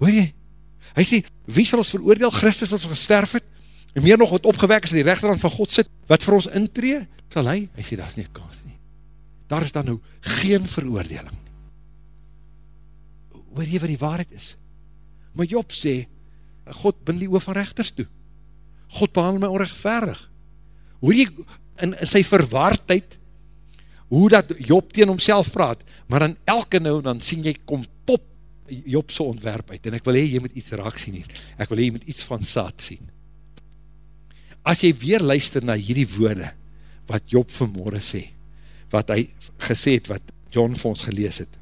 Hoor jy? Hy sê, wie sal ons veroordeel? Christus wat ons gesterf het? En meer nog wat opgewek is in die rechterhand van God sit, wat vir ons intree? Sal hy? Hy sê, daar is nie kans nie. Daar is dan nou geen veroordeling. Hoor jy wat die waarheid is? Maar Job sê, God bind die oor van rechters toe. God behandel my onrechtverig. Hoor jy, in, in sy verwaardheid, hoe dat Job teen homself praat, maar dan elke nou, dan sien jy, kom pop Job so ontwerp uit, en ek wil hee, jy moet iets raak sien hier, ek wil hee, jy moet iets van saad sien. As jy weer luister na hierdie woorde, wat Job vanmorgen sê, wat hy gesê het, wat John vir ons gelees het,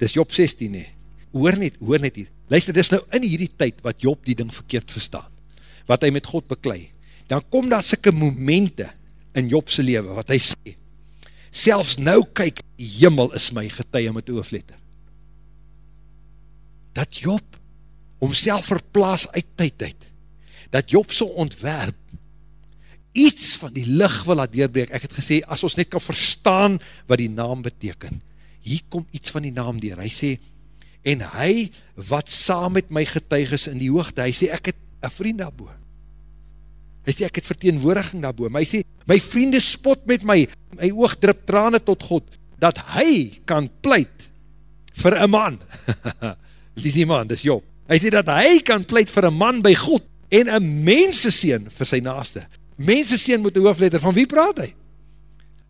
dis Job 16 nie, hoor net, hoor net hier, luister, dis nou in hierdie tyd, wat Job die ding verkeerd verstaan, wat hy met God beklei, dan kom daar sikke momente, in Jobse leven, wat hy sê, selfs nou kyk, die jimmel is my getuie met oofletter. Dat Job homself verplaas uit tyd uit, dat Job so ontwerp, iets van die licht wil laat deurbreek, ek het gesê, as ons net kan verstaan wat die naam beteken, hier kom iets van die naam deur, hy sê, en hy wat saam met my getuig is in die hoogte, hy sê, ek het een vriend daarboe, hy sê, ek het verteenwoordiging daarboe, maar hy sê, my vriende spot met my, my oog drip trane tot God, dat hy kan pleit vir een man, wie is die man, dis Job, hy sê dat hy kan pleit vir een man by God, en een menseseen vir sy naaste, menseseen moet die hoofletter, van wie praat hy?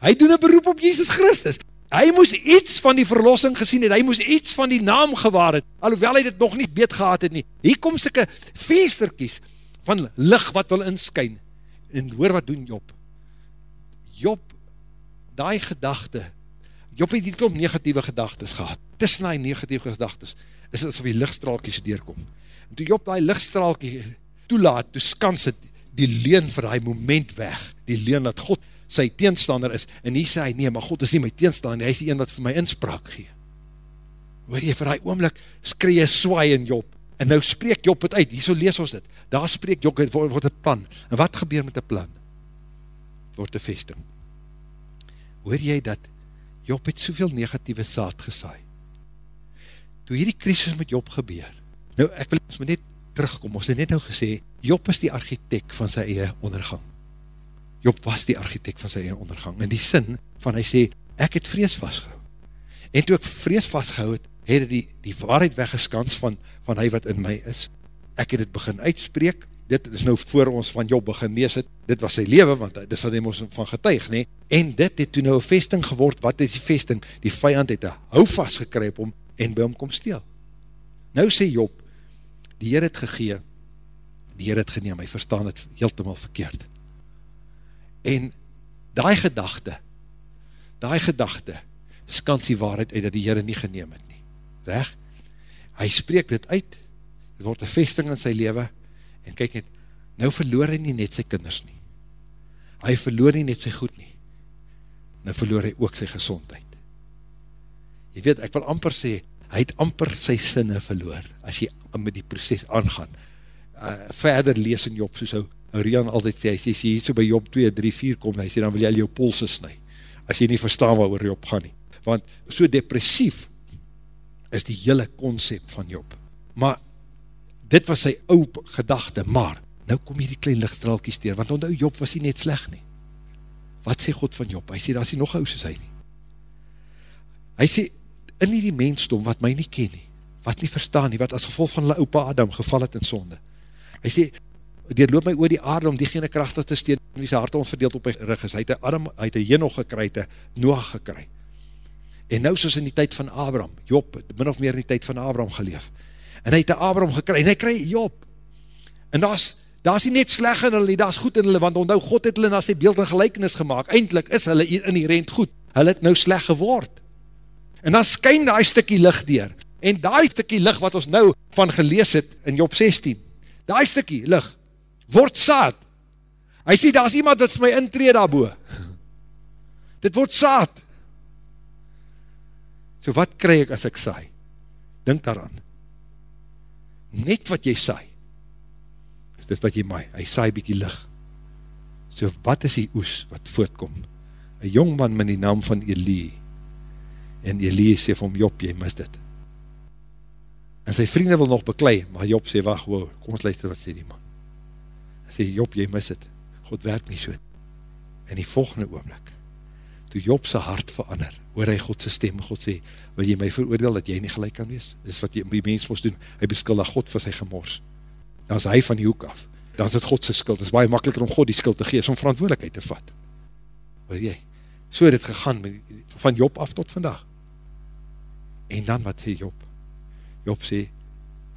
Hy doen een beroep op Jesus Christus, hy moes iets van die verlossing gesien het, hy moes iets van die naam gewaar het, alhoewel hy dit nog nie beet gehad het nie, hier kom syke feesterkies, van licht wat wil inskyn, en hoor wat doen Job, Job, die gedachte, Job het die klomp negatieve gedagtes gehad, tussen die negatieve gedagtes, is het asof die lichtstraalkies deurkom, en toe Job die lichtstraalkie toelaat, toe skans het die leen vir die moment weg, die leen dat God sy teenstander is, en nie sê hy, nee, maar God is nie my teenstander, hy is die een wat vir my inspraak gee. Hoor jy, vir die oomlik, skree swaai in Job, en nou spreek Job het uit, hier so lees ons dit, daar spreek Job, het word, het plan, en wat gebeur met die plan? Word die vesting. Hoor jy dat Job het soveel negatieve saad gesaai. Toe hierdie krisis met Job gebeur, nou ek wil ons net terugkom, ons het net nou gesê, Job is die architect van sy eie ondergang. Job was die architect van sy eie ondergang, in die sin van hy sê, ek het vrees vastgehou. En toe ek vrees vastgehou het, het die, die waarheid weggeskans van, van hy wat in my is. Ek het het begin uitspreek, dit is nou voor ons van Job begin lees het, dit was sy leven, want dit is wat hy ons van getuig, nee? en dit het toe nou een vesting geword, wat is die vesting? Die vijand het een hou vastgekryp om, en by hom kom steel. Nou sê Job, die Heer het gegee, die Heer het geneem, hy verstaan het heeltemaal verkeerd. En die gedachte, die gedachte, skans die waarheid uit dat die Heere nie geneem het. Reg? Hy spreek dit uit, dit word een vesting in sy leven, en kyk net, nou verloor hy nie net sy kinders nie. Hy verloor nie net sy goed nie. Nou verloor hy ook sy gezondheid. Jy weet, ek wil amper sê, hy het amper sy sinne verloor, as jy met die proces aangaan. Uh, verder lees in Job, soos Rian altyd sê, as jy hier so by Job 2, 3, 4 kom, hy sê, dan wil jy al jou polse snij, as jy nie verstaan wat oor Job gaan nie. Want so depressief is die hele concept van Job. Maar dit was sy ou gedachte, maar nou kom hier die klein lichtstraalkies teer, want onthou Job was nie net sleg nie. Wat sê God van Job? Hy sê, daar is nog ou soos hy nie. Hy sê, in die mensdom wat my nie ken nie, wat nie verstaan nie, wat as gevolg van opa Adam geval het in sonde. Hy sê, die loop my oor die aarde om diegene krachtig te steen, wie sy hart ons verdeeld op my rug is. Hy het een Adam, hy het een Jenoch gekry, het een Noach gekry. En nou soos in die tyd van Abraham, Job, min of meer in die tyd van Abraham geleef. En hy het een Abraham gekry, en hy kry Job. En daar is, daar is nie net sleg in hulle, daar is goed in hulle, want onthou, God het hulle na sy beeld en gelijkenis gemaakt. Eindelijk is hulle in die rent goed. Hulle het nou sleg geword. En dan skyn die stikkie licht deur. En die stikkie licht wat ons nou van gelees het in Job 16, die stikkie licht, word saad. Hy sê, daar is iemand wat vir my intree daarboe. Dit word saad. So wat kry ek as ek saai? Dink daaraan. Net wat jy saai, is dit wat jy maai. Hy saai bykie licht. So wat is die oes wat voortkom? Een jongman met die naam van Elie. En Elie sê vir hom, Job, jy mis dit. En sy vrienden wil nog beklei, maar Job sê, wacht, wow, kom ons luister wat sê die man sê Job, jy mis het, God werk nie so, in die volgende oomlik, toe Job sy hart verander, hoor hy Godse stem, God sê, wil jy my veroordeel, dat jy nie gelijk kan wees, dis wat jy, die mens moest doen, hy beskuldig God vir sy gemors, dan is hy van die hoek af, dan is het Godse skuld, het is baie makkeliker om God die skuld te geef, om verantwoordelikheid te vat, wil jy, so het het gegaan, van Job af tot vandag, en dan wat sê Job, Job sê,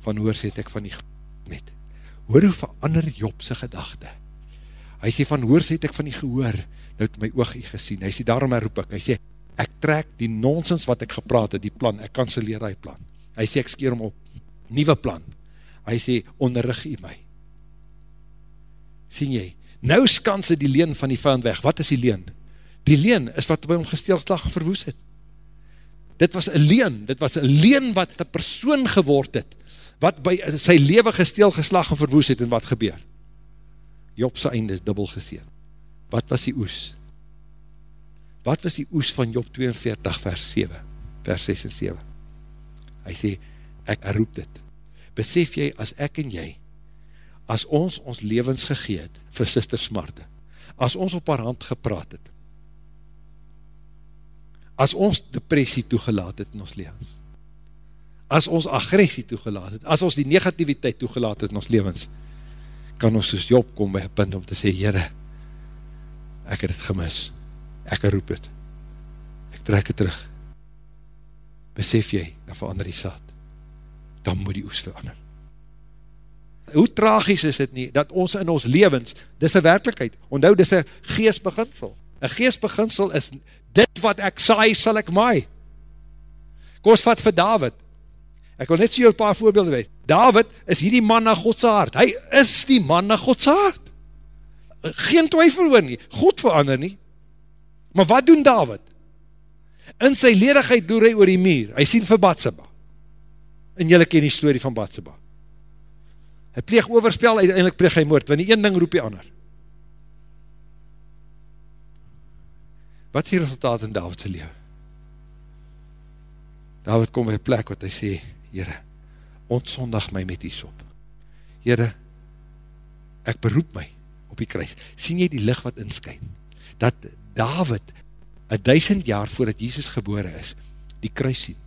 van hoor sê ek van die net, hoor hoe verander Job sy gedachte. Hy sê van hoor sê ek van die gehoor, nou het my oog hier gesien, hy sê daarom roep ek, hy sê, ek trek die nonsens wat ek gepraat het, die plan, ek kanseleer die plan. Hy sê, ek skeer hom op, nieuwe plan. Hy sê, onderrig jy my. Sien jy, nou skans die leen van die vijand weg, wat is die leen? Die leen is wat by hom gesteelslag verwoes het. Dit was een leen, dit was een leen wat een persoon geword het, wat by sy leven gesteel geslag en verwoes het, en wat gebeur? Job sy einde is dubbel geseen. Wat was die oes? Wat was die oes van Job 42 vers 7, vers 6 en 7? Hy sê, ek roep dit. Besef jy, as ek en jy, as ons ons levens gegeet vir sister smarte, as ons op haar hand gepraat het, as ons depressie toegelaat het in ons levens, as ons agressie toegelaat het, as ons die negativiteit toegelaat het in ons levens, kan ons soos Job kom by een punt om te sê, Heere, ek het het gemis, ek roep het, ek trek het terug, besef jy, dan verander die saad, dan moet die oes verander. Hoe tragisch is het nie, dat ons in ons levens, dis een werkelijkheid, onthou, dis een geestbeginsel, een geestbeginsel is, dit wat ek saai, sal ek maai. Kom ons vat vir David, ek wil net so jou paar voorbeelde weet, David is hierdie man na Godse hart, hy is die man na Godse hart, geen twyfel oor nie, God verander nie, maar wat doen David? In sy ledigheid doer hy oor die muur, hy sien vir Batseba, en jylle ken die story van Batseba, hy pleeg overspel, uiteindelik pleeg hy moord, want die een ding roep die ander, wat is die resultaat in Davidse leven? David kom by een plek wat hy sê, Heere, ontsondag my met die sop. Heere, ek beroep my op die kruis. Sien jy die licht wat inskyn? Dat David, een duisend jaar voordat Jesus gebore is, die kruis sien.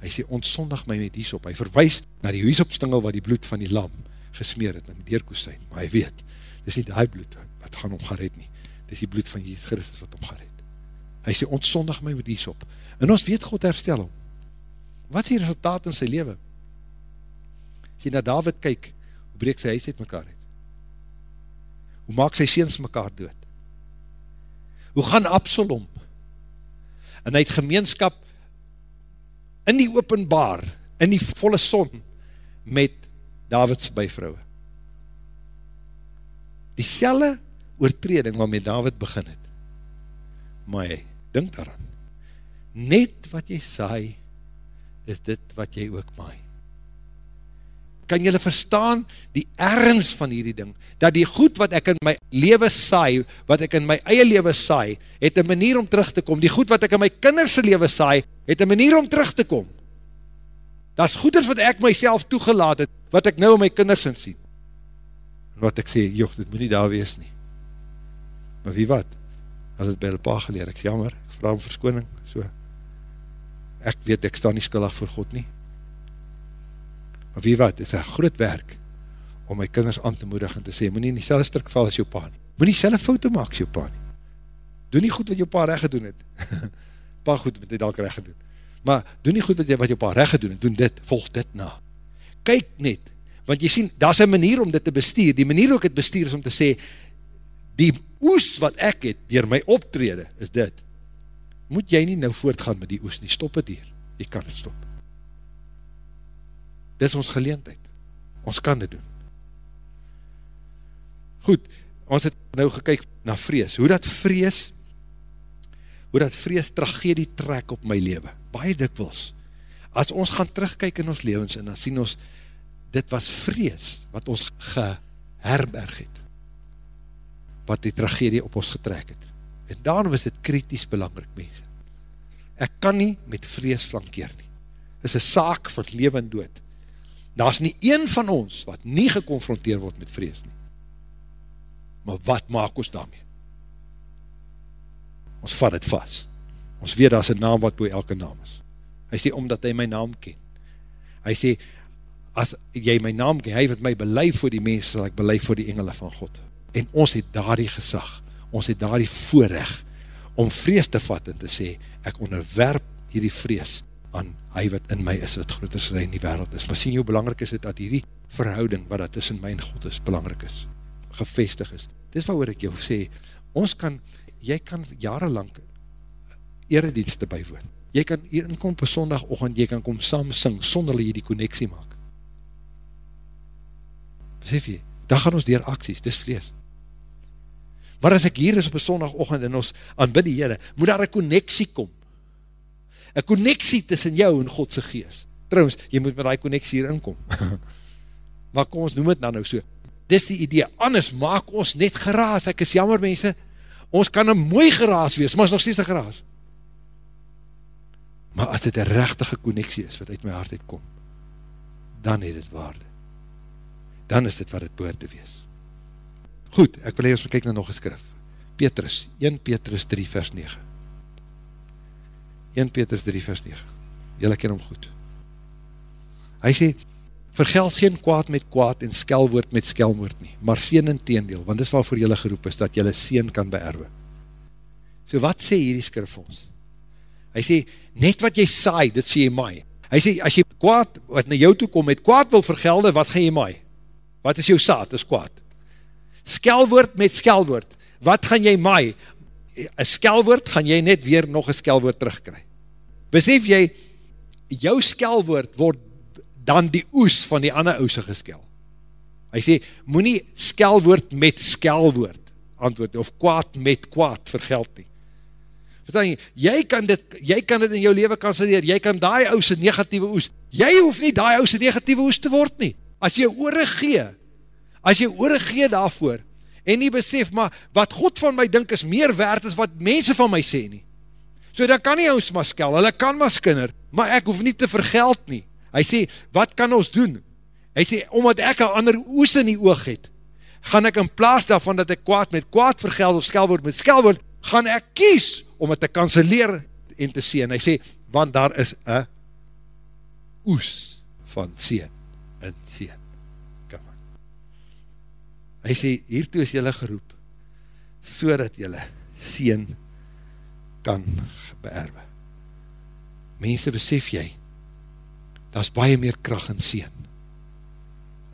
Hy sê, ontsondag my met die sop. Hy verwijs na die huisopstingel wat die bloed van die lam gesmeer het, in die deerkoestijn. Maar hy weet, dit is nie die bloed wat gaan omgered nie dis die bloed van Jesus Christus wat omgered. Hy sê, ontsondig my met die sop. En ons weet God herstel hom. Wat is die resultaat in sy leven? Jy na David kyk, breek sy huis uit mekaar uit? Hoe maak sy seens mekaar dood? Hoe gaan Absalom? En hy het gemeenskap in die openbaar, in die volle son, met Davids bijvrouwe. Die selle oortreding waarmee David begin het. Maar hy, denk daaraan, net wat jy saai, is dit wat jy ook maai. Kan jylle verstaan die ergens van hierdie ding, dat die goed wat ek in my leven saai, wat ek in my eie leven saai, het een manier om terug te kom. Die goed wat ek in my kinderse leven saai, het een manier om terug te kom. Dat is goeders wat ek myself toegelaat het, wat ek nou in my kinders in sien. En wat ek sê, joh, dit moet nie daar wees nie. Maar wie wat? Hy het by hulle pa geleer, ek jammer, ek vraag om verskoning, so. Ek weet, ek sta nie skuldig voor God nie. Maar wie wat, is een groot werk, om my kinders aan te moedig en te sê, moet nie in die selwe strik val as jou pa nie. Moet nie selwe foto maak as jou pa nie. Doe nie goed wat jou pa recht gedoen het. pa goed wat hy dalk recht gedoen. Maar doe nie goed wat, jy, wat jou pa recht gedoen het, doen dit, volg dit na. Kyk net, want jy sien, daar is een manier om dit te bestuur, die manier ook het bestuur is om te sê, die oes wat ek het, dier my optrede, is dit, moet jy nie nou voortgaan met die oes nie, stop het hier, jy kan het stop. Dit is ons geleentheid, ons kan dit doen. Goed, ons het nou gekyk na vrees, hoe dat vrees, hoe dat vrees tragedie trek op my leven, baie dikwils, as ons gaan terugkyk in ons levens, en dan sien ons, dit was vrees, wat ons geherberg het, wat die tragedie op ons getrek het. En daarom is dit kritisch belangrik, mense. Ek kan nie met vrees flankeer nie. Dit is een saak van leven en dood. Daar is nie een van ons wat nie geconfronteer word met vrees nie. Maar wat maak ons daarmee? Ons vat het vast. Ons weet daar is een naam wat boe elke naam is. Hy sê, omdat hy my naam ken. Hy sê, as jy my naam ken, hy wat my beleid voor die mens, sal ek beleid voor die engele van God en ons het daar die gezag, ons het daar die voorrecht, om vrees te vat en te sê, ek onderwerp hierdie vrees aan hy wat in my is, wat groter sy in die wereld is. Maar sien hoe belangrijk is dit, dat hierdie verhouding, wat dat tussen my en God is, belangrijk is, gevestig is. Dit is wat ek jou sê, ons kan, jy kan jarenlang eredienste bijwoon. Jy kan hier inkom op sondagochtend, jy kan kom saam sing, sonder jy die connectie maak. Besef jy, dan gaan ons dier acties, dis vrees. Maar as ek hier is op sondagochtend en ons aanbid die Heere, moet daar een connectie kom. Een connectie tussen jou en Godse geest. Trouwens, jy moet met die connectie hier inkom. maar kom ons noem het nou nou so. Dis die idee, anders maak ons net geraas. Ek is jammer mense, ons kan een mooi geraas wees, maar is nog steeds een geraas. Maar as dit een rechtige connectie is, wat uit my hart uitkom, dan het het waarde. Dan is dit wat het boor te wees. Goed, ek wil hier ons kyk na nog een skrif. Petrus, 1 Petrus 3 vers 9. 1 Petrus 3 vers 9. Julle ken hom goed. Hy sê, vergeld geen kwaad met kwaad en skelwoord met skelwoord nie, maar sien in teendeel, want dis waarvoor julle geroep is, dat julle sien kan beerwe. So wat sê hierdie skrif ons? Hy sê, net wat jy saai, dit sê jy maai. Hy sê, as jy kwaad, wat na jou toe kom, met kwaad wil vergelde, wat gaan jy maai? Wat is jou saad, is kwaad skelwoord met skelwoord, wat gaan jy maai? Een skelwoord gaan jy net weer nog een skelwoord terugkry. Besef jy, jou skelwoord word dan die oes van die ander ouse geskel. Hy sê, moet nie skelwoord met skelwoord antwoord, of kwaad met kwaad vergeld nie. Verstaan jy, jy kan dit, jy kan dit in jou leven kanselleer, jy kan die ouse negatieve oes, jy hoef nie die ouse negatieve oes te word nie. As jy oore gee, as jy oor gee daarvoor, en nie besef, maar wat God van my dink is meer waard as wat mense van my sê nie. So dan kan nie ons maar skel, hulle kan maar skinner, maar ek hoef nie te vergeld nie. Hy sê, wat kan ons doen? Hy sê, omdat ek een ander oos in die oog het, gaan ek in plaas daarvan dat ek kwaad met kwaad vergeld of skelwoord met skelwoord, gaan ek kies om het te kanseleer en te sê. En hy sê, want daar is een oes van seen in seen. Hy sê, hiertoe is jylle geroep, so dat jylle sien kan beerwe. Mense, besef jy, daar is baie meer kracht in sien,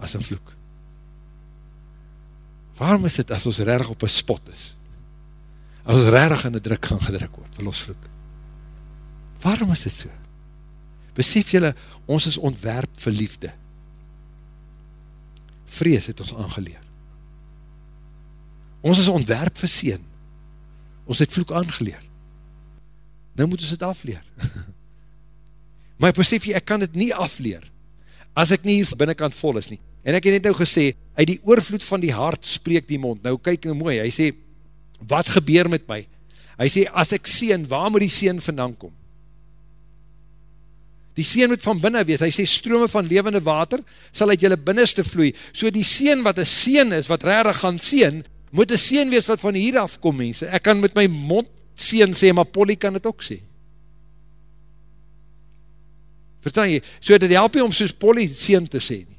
as in vloek. Waarom is dit as ons rarig op een spot is? As ons rarig in die druk gaan gedruk word, wil ons vloek. Waarom is dit so? Besef jylle, ons is ontwerp vir liefde. Vrees het ons aangeleer. Ons is ontwerp vir seen. Ons het vloek aangeleer. Nou moet ons het afleer. maar ek besef jy, ek kan het nie afleer, as ek nie binnenkant vol is nie. En ek het net nou gesê, uit die oorvloed van die hart spreek die mond. Nou kyk nou mooi, hy sê, wat gebeur met my? Hy sê, as ek seen, waar moet die seen vandaan kom? Die seen moet van binnen wees, hy sê strome van levende water sal uit jylle binneste vloei, so die seen wat een seen is, wat rarig gaan seen, moet een seen wees wat van hier af kom, mense. Ek kan met my mond seen sê, maar Polly kan het ook sê. Verstaan jy? So dit help jy om soos Polly seen te sê nie.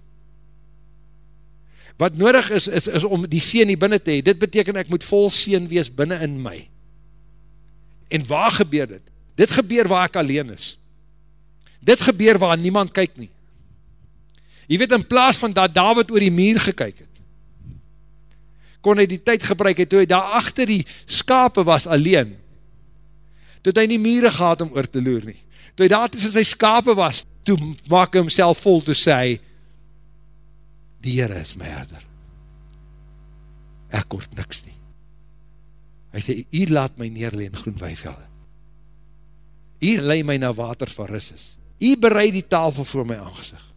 Wat nodig is, is, is om die seen nie binnen te hee. Dit beteken ek moet vol seen wees binnen in my. En waar gebeur dit? Dit gebeur waar ek alleen is. Dit gebeur waar niemand kyk nie. Jy weet, in plaas van dat David oor die muur gekyk het, kon hy die tyd gebruik het, toe hy daar achter die skape was alleen, toe hy nie mure gehad om oor te loer nie, toe hy daar tussen sy skape was, toe maak hy homself vol, toe sê hy, die Heere is my herder, ek kort niks nie, hy sê, hier laat my neerleen groen weivelde, hier leid my na water van risses, hier bereid die tafel voor my aangezicht,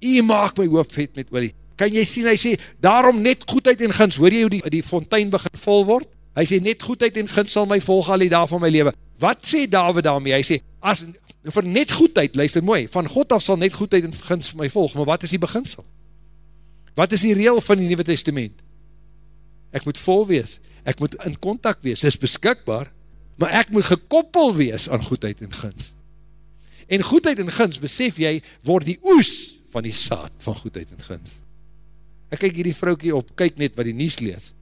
hier maak my hoop vet met olie, kan jy sien, hy sê, daarom net goedheid en gins, hoor jy hoe die, die fontein begin vol word? Hy sê, net goedheid en gins sal my volg al die dag van my leven. Wat sê David daarmee? Hy sê, as, vir net goedheid, luister mooi, van God af sal net goedheid en gins my volg, maar wat is die beginsel? Wat is die reel van die Nieuwe Testament? Ek moet vol wees, ek moet in contact wees, is beskikbaar, maar ek moet gekoppel wees aan goedheid en gins. En goedheid en gins, besef jy, word die oes van die saad van goedheid en gins. Ek kyk hierdie vroukie op, kyk net wat die nies lees.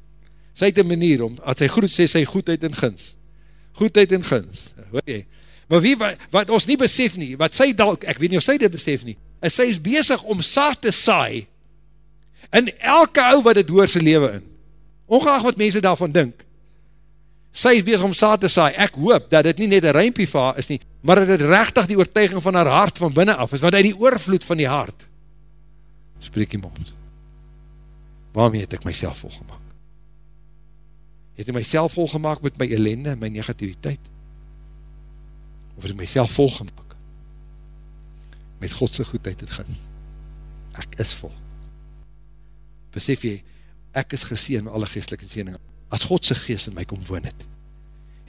Sy het een manier om, as sy groet sê, sy goedheid en gins. Goedheid en gins, hoor jy. Maar wie, wat, wat ons nie besef nie, wat sy dalk, ek weet nie of sy dit besef nie, is sy is bezig om saad te saai, in elke ou wat het hoor sy leven in. Ongeacht wat mense daarvan dink. Sy is bezig om saad te saai. Ek hoop dat dit nie net een ruimpie va is nie, maar dat het rechtig die oortuiging van haar hart van binnen af is, want uit die oorvloed van die hart, spreek die mond waarmee het ek myself volgemaak? Het hy myself volgemaak met my ellende, my negativiteit? Of het hy myself volgemaak? Met Godse goedheid en gins. Ek is vol. Besef jy, ek is geseen met alle geestelike seeninge. As Godse geest in my kom woon het,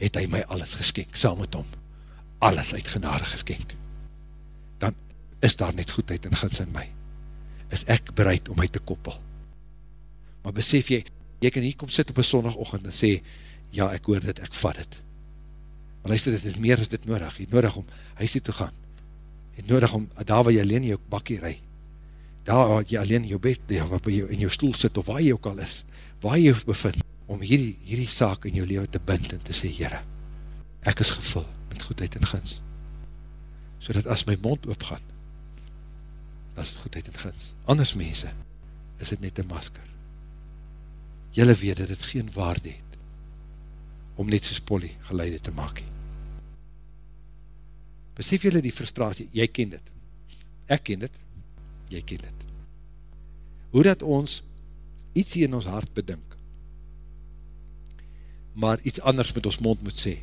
het hy my alles geskenk, saam met hom. Alles uit genade geskenk. Dan is daar net goedheid en gins in my. Is ek bereid om my te koppel. Maar besef jy, jy kan hier kom sit op een sondagochtend en sê, ja, ek hoor dit, ek vat dit. Maar luister, dit is meer as dit nodig. Jy nodig om huis toe gaan. Jy nodig om, daar waar jy alleen jou bakkie rij, daar waar jy alleen jou bed, jy in jou stoel sit, of waar jy ook al is, waar jy bevind, om hierdie, hierdie saak in jou leven te bind en te sê, Heere, ek is gevul met goedheid en gins. So dat as my mond oopgaan, dat is goedheid en gins. Anders mense, is het net een masker. Julle weet dat het geen waarde het, om net soos Polly geleide te maak. Besef julle die frustratie, jy ken dit. Ek ken dit, jy ken dit. Hoe dat ons iets in ons hart bedink, maar iets anders met ons mond moet sê.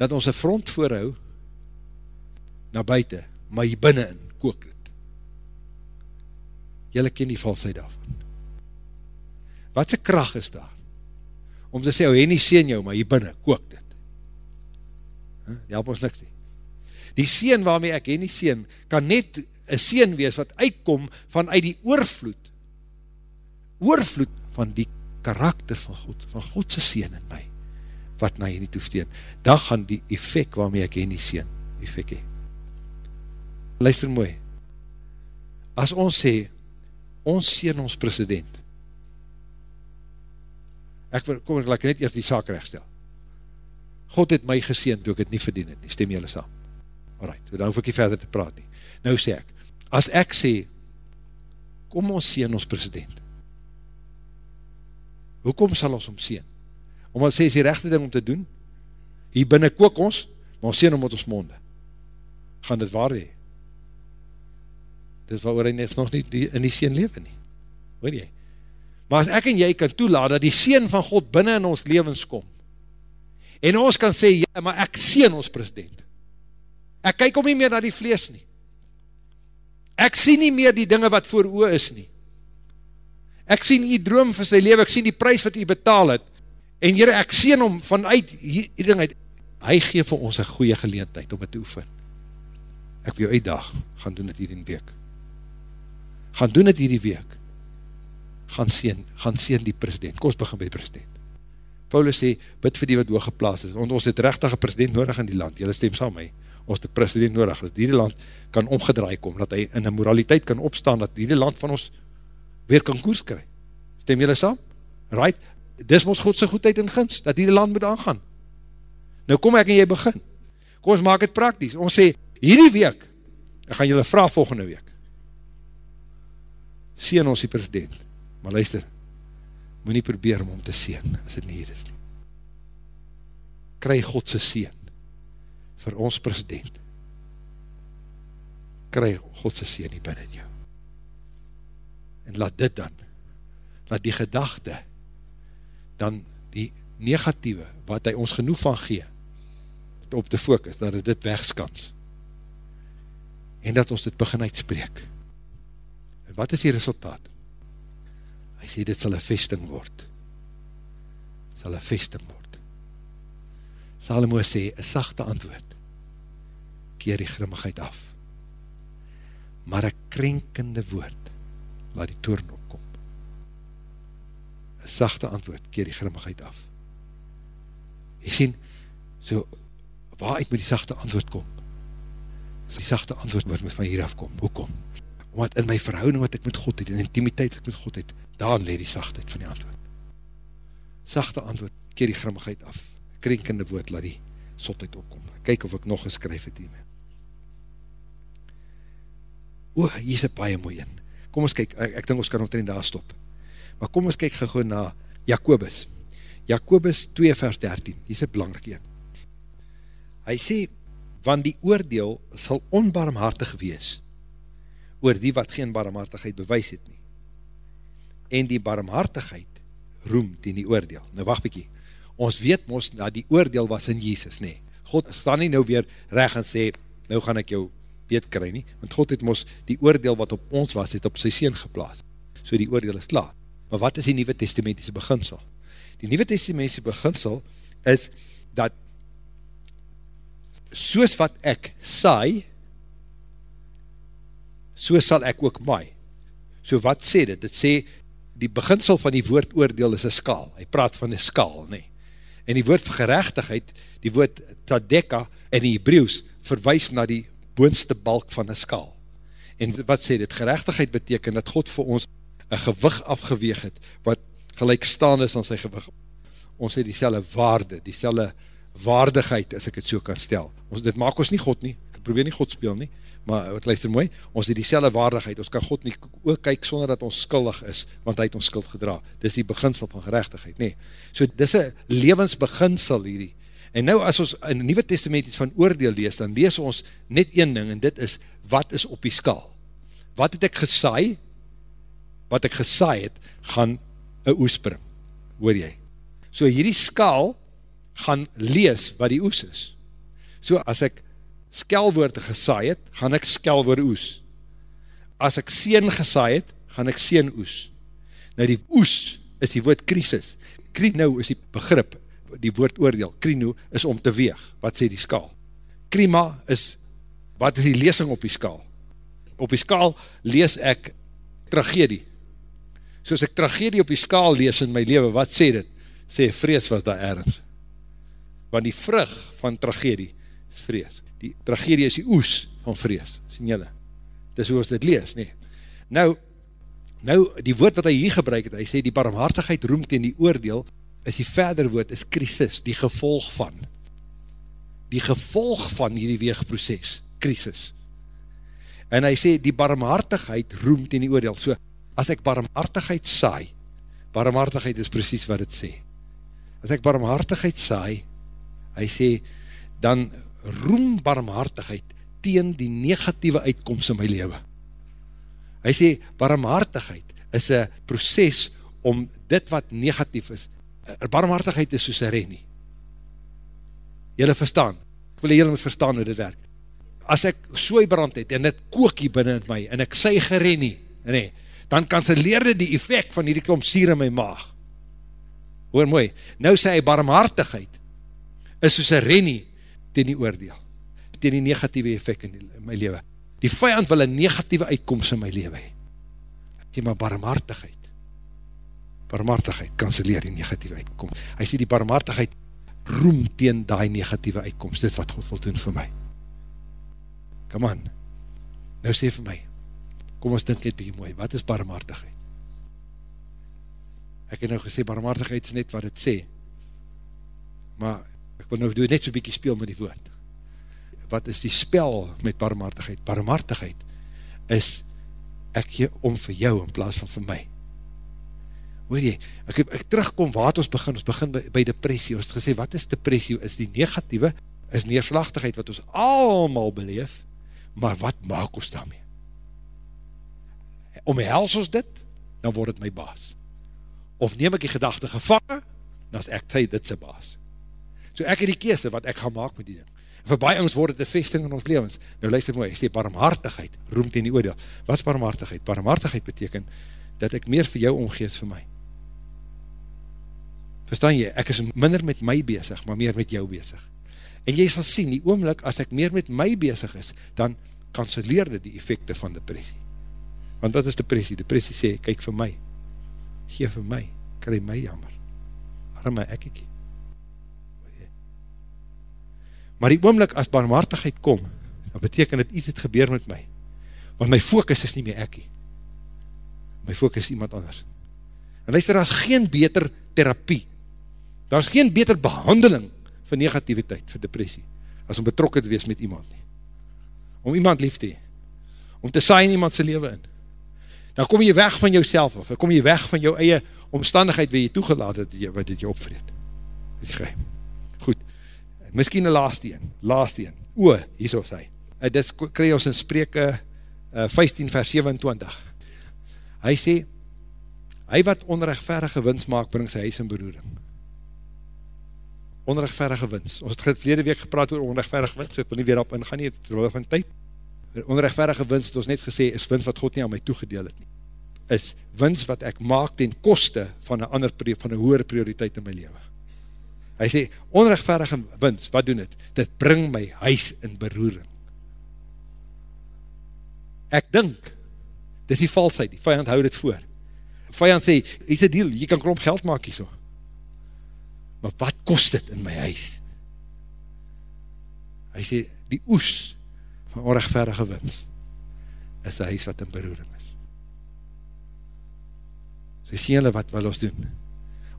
Dat ons een front voorhou, na buiten, maar hier binnenin, kook dit. Julle ken die valsheid daarvan. Wat sy kracht is daar? Om te sê, hy nie sien jou, maar hier binnen, kook dit. Die help ons niks nie. Die sien waarmee ek nie sien, kan net een sien wees wat uitkom vanuit die oorvloed. Oorvloed van die karakter van God, van Godse sien in my, wat na jy nie toefsteen, dan gaan die effect waarmee ek nie sien, effect hee. Luister mooi, as ons sê, ons sien ons president, ek kom ek like net eerst die saak rechtstel, God het my geseen, toe ek het nie verdien het nie, stem jylle saam, alright, dan hoef ek nie verder te praat nie, nou sê ek, as ek sê, kom ons sien ons president, Hoekom sal ons omseen? Omdat sê is die rechte ding om te doen, hier binnen kook ons, maar ons sien om met ons monde. Gaan dit waar hee? Dit is waar hy net nog nie die, in die sien leven nie. Hoor jy? Maar as ek en jy kan toelaat, dat die sien van God binnen in ons levens kom, en ons kan sê, ja, maar ek sien ons president. Ek kyk om nie meer na die vlees nie. Ek sien nie meer die dinge wat voor oor is nie. Ek sien die droom vir sy leven, ek sien die prijs wat hy betaal het, en jyre, ek sien hom vanuit die ding uit, hy geef vir ons een goeie geleentheid om het te oefen. Ek wil jou uitdag, gaan doen het hierdie week. Gaan doen het hierdie week. Gaan sien, gaan sien die president. Kom ons begin by die president. Paulus sê, bid vir die wat hooggeplaas is, want ons het rechtige president nodig in die land. Julle stem saam my. Ons het die president nodig, dat hierdie land kan omgedraai kom, dat hy in een moraliteit kan opstaan, dat hierdie land van ons weer kan koers kry. Stem jylle saam? Right? Dis ons Godse goedheid en gins, dat die land moet aangaan. Nou kom ek en jy begin. Kom ons maak het praktisch. Ons sê, hierdie week, ek gaan jylle vraag volgende week. Seen ons die president. Maar luister, moet nie probeer om om te seen, as het nie hier is nie. Kry Godse seen vir ons president. Kry Godse seen nie binnen jou en laat dit dan, laat die gedachte, dan die negatieve, wat hy ons genoeg van gee, op te focus, dat hy dit wegskans, en dat ons dit begin uitspreek. En wat is die resultaat? Hy sê, dit sal een vesting word. Sal een vesting word. Salomo sê, een sachte antwoord, keer die grimmigheid af. Maar een krenkende woord, laat die toorn opkom. Een sachte antwoord, keer die grimmigheid af. Jy sien, so, waaruit moet die sachte antwoord kom? Die sachte antwoord moet van hier afkom. Hoekom? Omdat in my verhouding wat ek met God het, in intimiteit wat ek met God het, daar leed die sachtheid van die antwoord. Sachte antwoord, keer die grimmigheid af. Krenkende woord, laat die sotheid opkom. Kijk of ek nog geskryf het hiermee. O, hier is een baie mooi in kom ons kyk, ek, ek dink ons kan omtrend daar stop, maar kom ons kyk gewoon na Jacobus, Jacobus 2 vers 13, hier is een belangrijk een, hy sê, want die oordeel sal onbarmhartig wees, oor die wat geen barmhartigheid bewys het nie, en die barmhartigheid roem teen die oordeel. Nou wacht bykie, ons weet ons dat die oordeel was in Jesus, nee. God staan nie nou weer reg en sê, nou gaan ek jou beet kry nie, want God het ons die oordeel wat op ons was, het op sy seen geplaas. So die oordeel is klaar. Maar wat is die Nieuwe Testamentiese beginsel? Die Nieuwe Testamentiese beginsel is dat soos wat ek saai, so sal ek ook maai. So wat sê dit? Dit sê, die beginsel van die woord oordeel is een skaal. Hy praat van een skaal, nee. En die woord van gerechtigheid, die woord tadeka in die Hebrews, verwijs na die boonste balk van een skaal. En wat sê dit? Gerechtigheid beteken dat God vir ons een gewig afgeweeg het, wat gelijk staan is aan sy gewig. Ons het die selle waarde, die selle waardigheid, as ek het so kan stel. Ons, dit maak ons nie God nie, probeer nie God speel nie, maar wat luister mooi, ons het die selle waardigheid, ons kan God nie ook kyk sonder dat ons skuldig is, want hy het ons skuld gedra. Dis die beginsel van gerechtigheid, nee. So dis een levensbeginsel hierdie. En nou as ons in die Nieuwe Testament iets van oordeel lees, dan lees ons net een ding, en dit is, wat is op die skaal? Wat het ek gesaai? Wat ek gesaai het, gaan een oes bring. Hoor jy? So hierdie skaal gaan lees wat die oes is. So as ek skelwoorde gesaai het, gaan ek skelwoorde oes. As ek seen gesaai het, gaan ek seen oes. Nou die oes is die woord krisis. Krino is die begrip, die woord oordeel. Krino is om te weeg. Wat sê die skaal? Krima is, wat is die lesing op die skaal? Op die skaal lees ek tragedie. So as ek tragedie op die skaal lees in my leven, wat sê dit? Sê, vrees was daar ergens. Want die vrug van tragedie is vrees die tragedie is die oes van vrees, sien jylle, dis hoe ons dit lees, nee. Nou, nou, die woord wat hy hier gebruik het, hy sê, die barmhartigheid roemt in die oordeel, is die verder woord, is krisis, die gevolg van, die gevolg van hierdie weegproces, krisis. En hy sê, die barmhartigheid roemt in die oordeel, so, as ek barmhartigheid saai, barmhartigheid is precies wat het sê, as ek barmhartigheid saai, hy sê, dan roem barmhartigheid teen die negatieve uitkomst in my leven. Hy sê, barmhartigheid is een proces om dit wat negatief is, barmhartigheid is soos een renie. Julle verstaan, ek wil julle moet verstaan hoe dit werk. As ek sooi brand het en dit kookie binnen in my en ek sy gerenie, nee, dan kanseleerde die effect van hierdie klomp sier in my maag. Hoor mooi, nou sê hy barmhartigheid is soos een renie ten die oordeel, ten die negatieve effect in, die, in my leven. Die vijand wil een negatieve uitkomst in my leven hee. Die maar barmhartigheid, barmhartigheid kanseleer die negatieve uitkomst. Hy sê die barmhartigheid roem teen die negatieve uitkomst, dit wat God wil doen vir my. Come on, nou sê vir my, kom ons dink net bykie mooi, wat is barmhartigheid? Ek het nou gesê, barmhartigheid is net wat het sê, maar ek wil nou net so bykie speel met die woord. Wat is die spel met barmhartigheid? Barmhartigheid is ek gee om vir jou in plaas van vir my. Hoor jy, ek, ek terugkom waar ons begin, ons begin by, by depressie, ons het gesê, wat is depressie? Is die negatieve, is neerslachtigheid wat ons allemaal beleef, maar wat maak ons daarmee? Omhels ons dit, dan word het my baas. Of neem ek die gedachte gevangen, dan is ek tyd dit sy baas. So ek het die keese wat ek gaan maak met die ding. Vir baie ons word het een vesting in ons levens. Nou luister mooi, ek sê barmhartigheid, roemt in die oordeel. Wat is barmhartigheid? Barmhartigheid beteken dat ek meer vir jou omgees vir my. Verstaan jy, ek is minder met my bezig, maar meer met jou bezig. En jy sal sien, die oomlik, as ek meer met my bezig is, dan kanseleerde die effecte van depressie. Want wat is depressie? Depressie sê, kyk vir my, geef vir my, kry my jammer. Arme ek Maar die oomlik as barmhartigheid kom, dan beteken dit iets het gebeur met my. Want my focus is nie meer ekkie. My focus is iemand anders. En luister, daar is geen beter therapie. Daar is geen beter behandeling vir negativiteit, vir depressie, as om betrokken te wees met iemand nie. Om iemand lief te hee. Om te saai in iemand sy leven in. Dan kom jy weg van jouself af, dan kom jy weg van jou eie omstandigheid waar jy toegelaat het, wat dit jy opvreed. Dit is geheim. Miskien een laatste een, laatste een. O, hier so sê. Uh, dit krijg ons in spreke uh, 15 vers 27. Hy sê, Hy wat onrechtverige wins maak, bring sy huis in beroering. Onrechtverige wins. Ons het verlede week gepraat oor onrechtverige wins, ek wil nie weer op ingaan nie, rol van tyd. Onrechtverige wins, het ons net gesê, is wins wat God nie aan my toegedeel het nie. Is wins wat ek maak ten koste van een ander, van een hoere prioriteit in my leven. Hy sê, onrechtverige wins, wat doen het? Dit bring my huis in beroering. Ek dink, dis die valsheid, die vijand hou dit voor. Vijand sê, hier is die deal, jy kan kromp geld maak hier so. Maar wat kost dit in my huis? Hy sê, die oes van onrechtverige wins, is die huis wat in beroering is. So sê julle wat wil ons doen?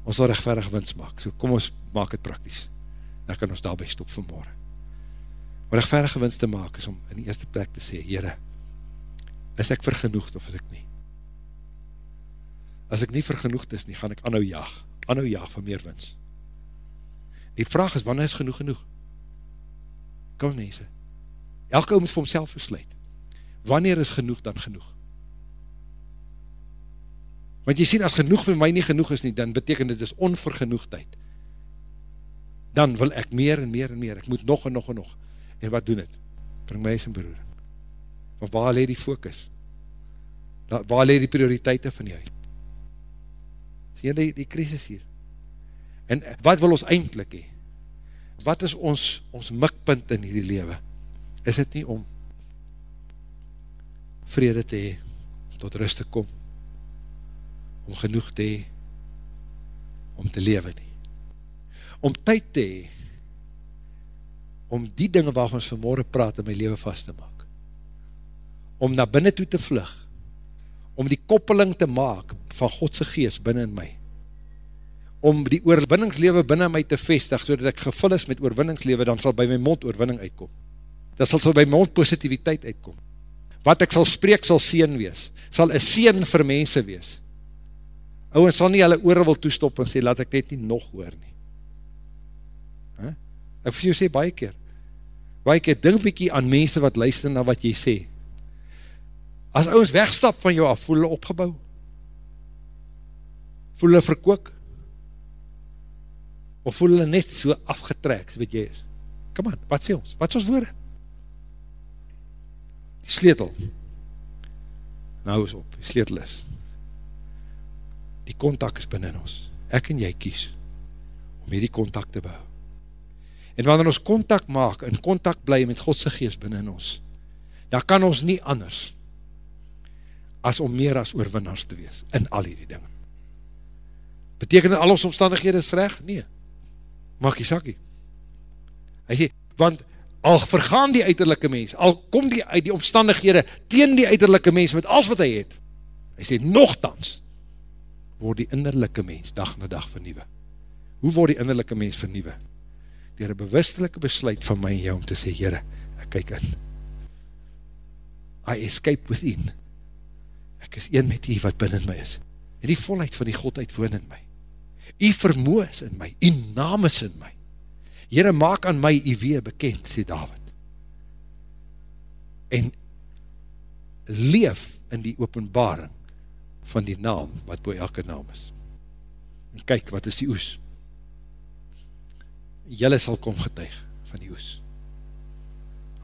ons sal rechtverig wins maak, so kom ons maak het prakties, dan kan ons daarby stop vanmorgen. Om rechtverige wins te maak is om in die eerste plek te sê, Heere, is ek vergenoegd of is ek nie? As ek nie vergenoegd is nie, gaan ek anhou jaag, anhou jaag van meer wins. Die vraag is, wanneer is genoeg genoeg? Kom mense, elke ou moet vir homself versluit. Wanneer is genoeg dan genoeg? Want jy sien, as genoeg vir my nie genoeg is nie, dan beteken dit is onvergenoegdheid. Dan wil ek meer en meer en meer, ek moet nog en nog en nog. En wat doen het? Bring my as een broer. Want waar leed die focus? Waar leed die prioriteite van jou? Sien jy die, die krisis hier? En wat wil ons eindelijk hee? Wat is ons, ons mikpunt in hierdie lewe? Is het nie om vrede te hee, tot rust te kom, om genoeg te hee, om te lewe nie. Om tyd te hee, om die dinge waar ons vanmorgen praat in my leven vast te maak. Om na binnen toe te vlug, om die koppeling te maak van Godse geest binnen in my. Om die oorwinningslewe binnen my te vestig, so dat ek gevul is met oorwinningslewe, dan sal by my mond oorwinning uitkom. Dat sal, sal by my mond positiviteit uitkom. Wat ek sal spreek, sal seen wees. Sal een seen vir mense wees ouwens sal nie hulle oor wil toestop en sê, laat ek net nie nog hoor nie. Huh? Ek vir jou sê, baie keer, baie keer, dink bykie aan mense wat luister na wat jy sê. As ouwens wegstap van jou af, voel hulle opgebouw? Voel hulle verkook? Of voel hulle net so afgetrek, wat jy is? Kom aan, wat sê ons? Wat is ons woorde? Die sleutel. Nou is op, die sleutel is die contact is binnen ons. Ek en jy kies om hierdie contact te bou. En wanneer ons contact maak en contact bly met Godse geest binnen ons, dan kan ons nie anders as om meer as oorwinnaars te wees in al die dinge. Beteken al ons omstandighede is recht? Nee. Maak jy sakkie. Hy sê, want al vergaan die uiterlijke mens, al kom die, die omstandighede teen die uiterlijke mens met alles wat hy het, hy sê, nogthans, word die innerlijke mens dag na dag vernieuwe. Hoe word die innerlijke mens vernieuwe? Door een bewustelike besluit van my en jou om te sê, Heere, ek kyk in. I escape within. Ek is een met die wat binnen my is. En die volheid van die Godheid woon in my. Die vermoe is in my, die naam is in my. Heere, maak aan my die wee bekend, sê David. En leef in die openbaring van die naam wat boe elke naam is. En kyk, wat is die oes? Julle sal kom getuig van die oes.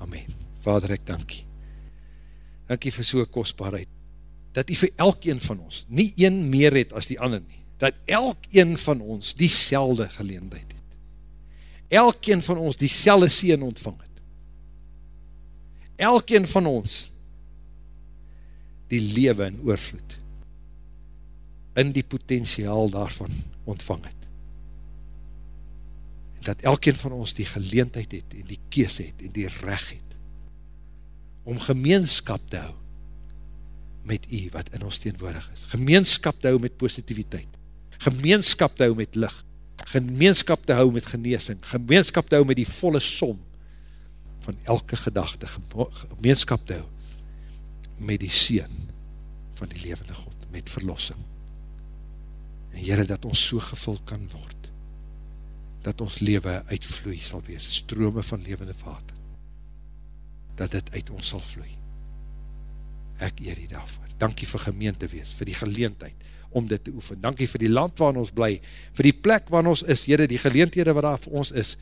Amen. Vader, ek dankie. Dankie vir so'n kostbaarheid. Dat u vir elkeen van ons, nie een meer het as die ander nie, dat elkeen van ons die selde geleendheid het. Elkeen van ons die selde sien ontvang het. Elkeen van ons die lewe in oorvloed in die potentiaal daarvan ontvang het. Dat elkeen van ons die geleentheid het, en die kees het, en die recht het, om gemeenskap te hou met u wat in ons teenwoordig is. Gemeenskap te hou met positiviteit. Gemeenskap te hou met licht. Gemeenskap te hou met geneesing. Gemeenskap te hou met die volle som van elke gedachte. Gemeenskap te hou met die sien van die levende God, met verlossing. En Heere, dat ons so gevul kan word, dat ons leven uitvloei sal wees, strome van levende vader, dat dit uit ons sal vloei. Ek eer die daarvoor. Dankie vir gemeente wees, vir die geleentheid om dit te oefen. Dankie vir die land waar ons bly, vir die plek waar ons is, Heere, die geleenthede waar daar vir ons is,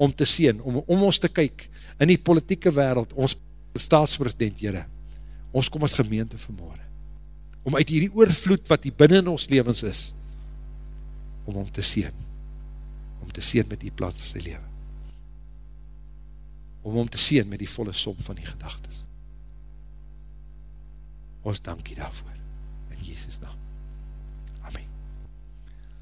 om te sien, om, om ons te kyk in die politieke wereld, ons staatspresident, Heere, ons kom as gemeente vanmorgen, om uit hierdie oorvloed wat die binnen ons levens is, om om te sien, te sien met die plaats van sy leven, om om te sien met die volle som van die gedagtes. Ons dankie daarvoor, in Jesus naam.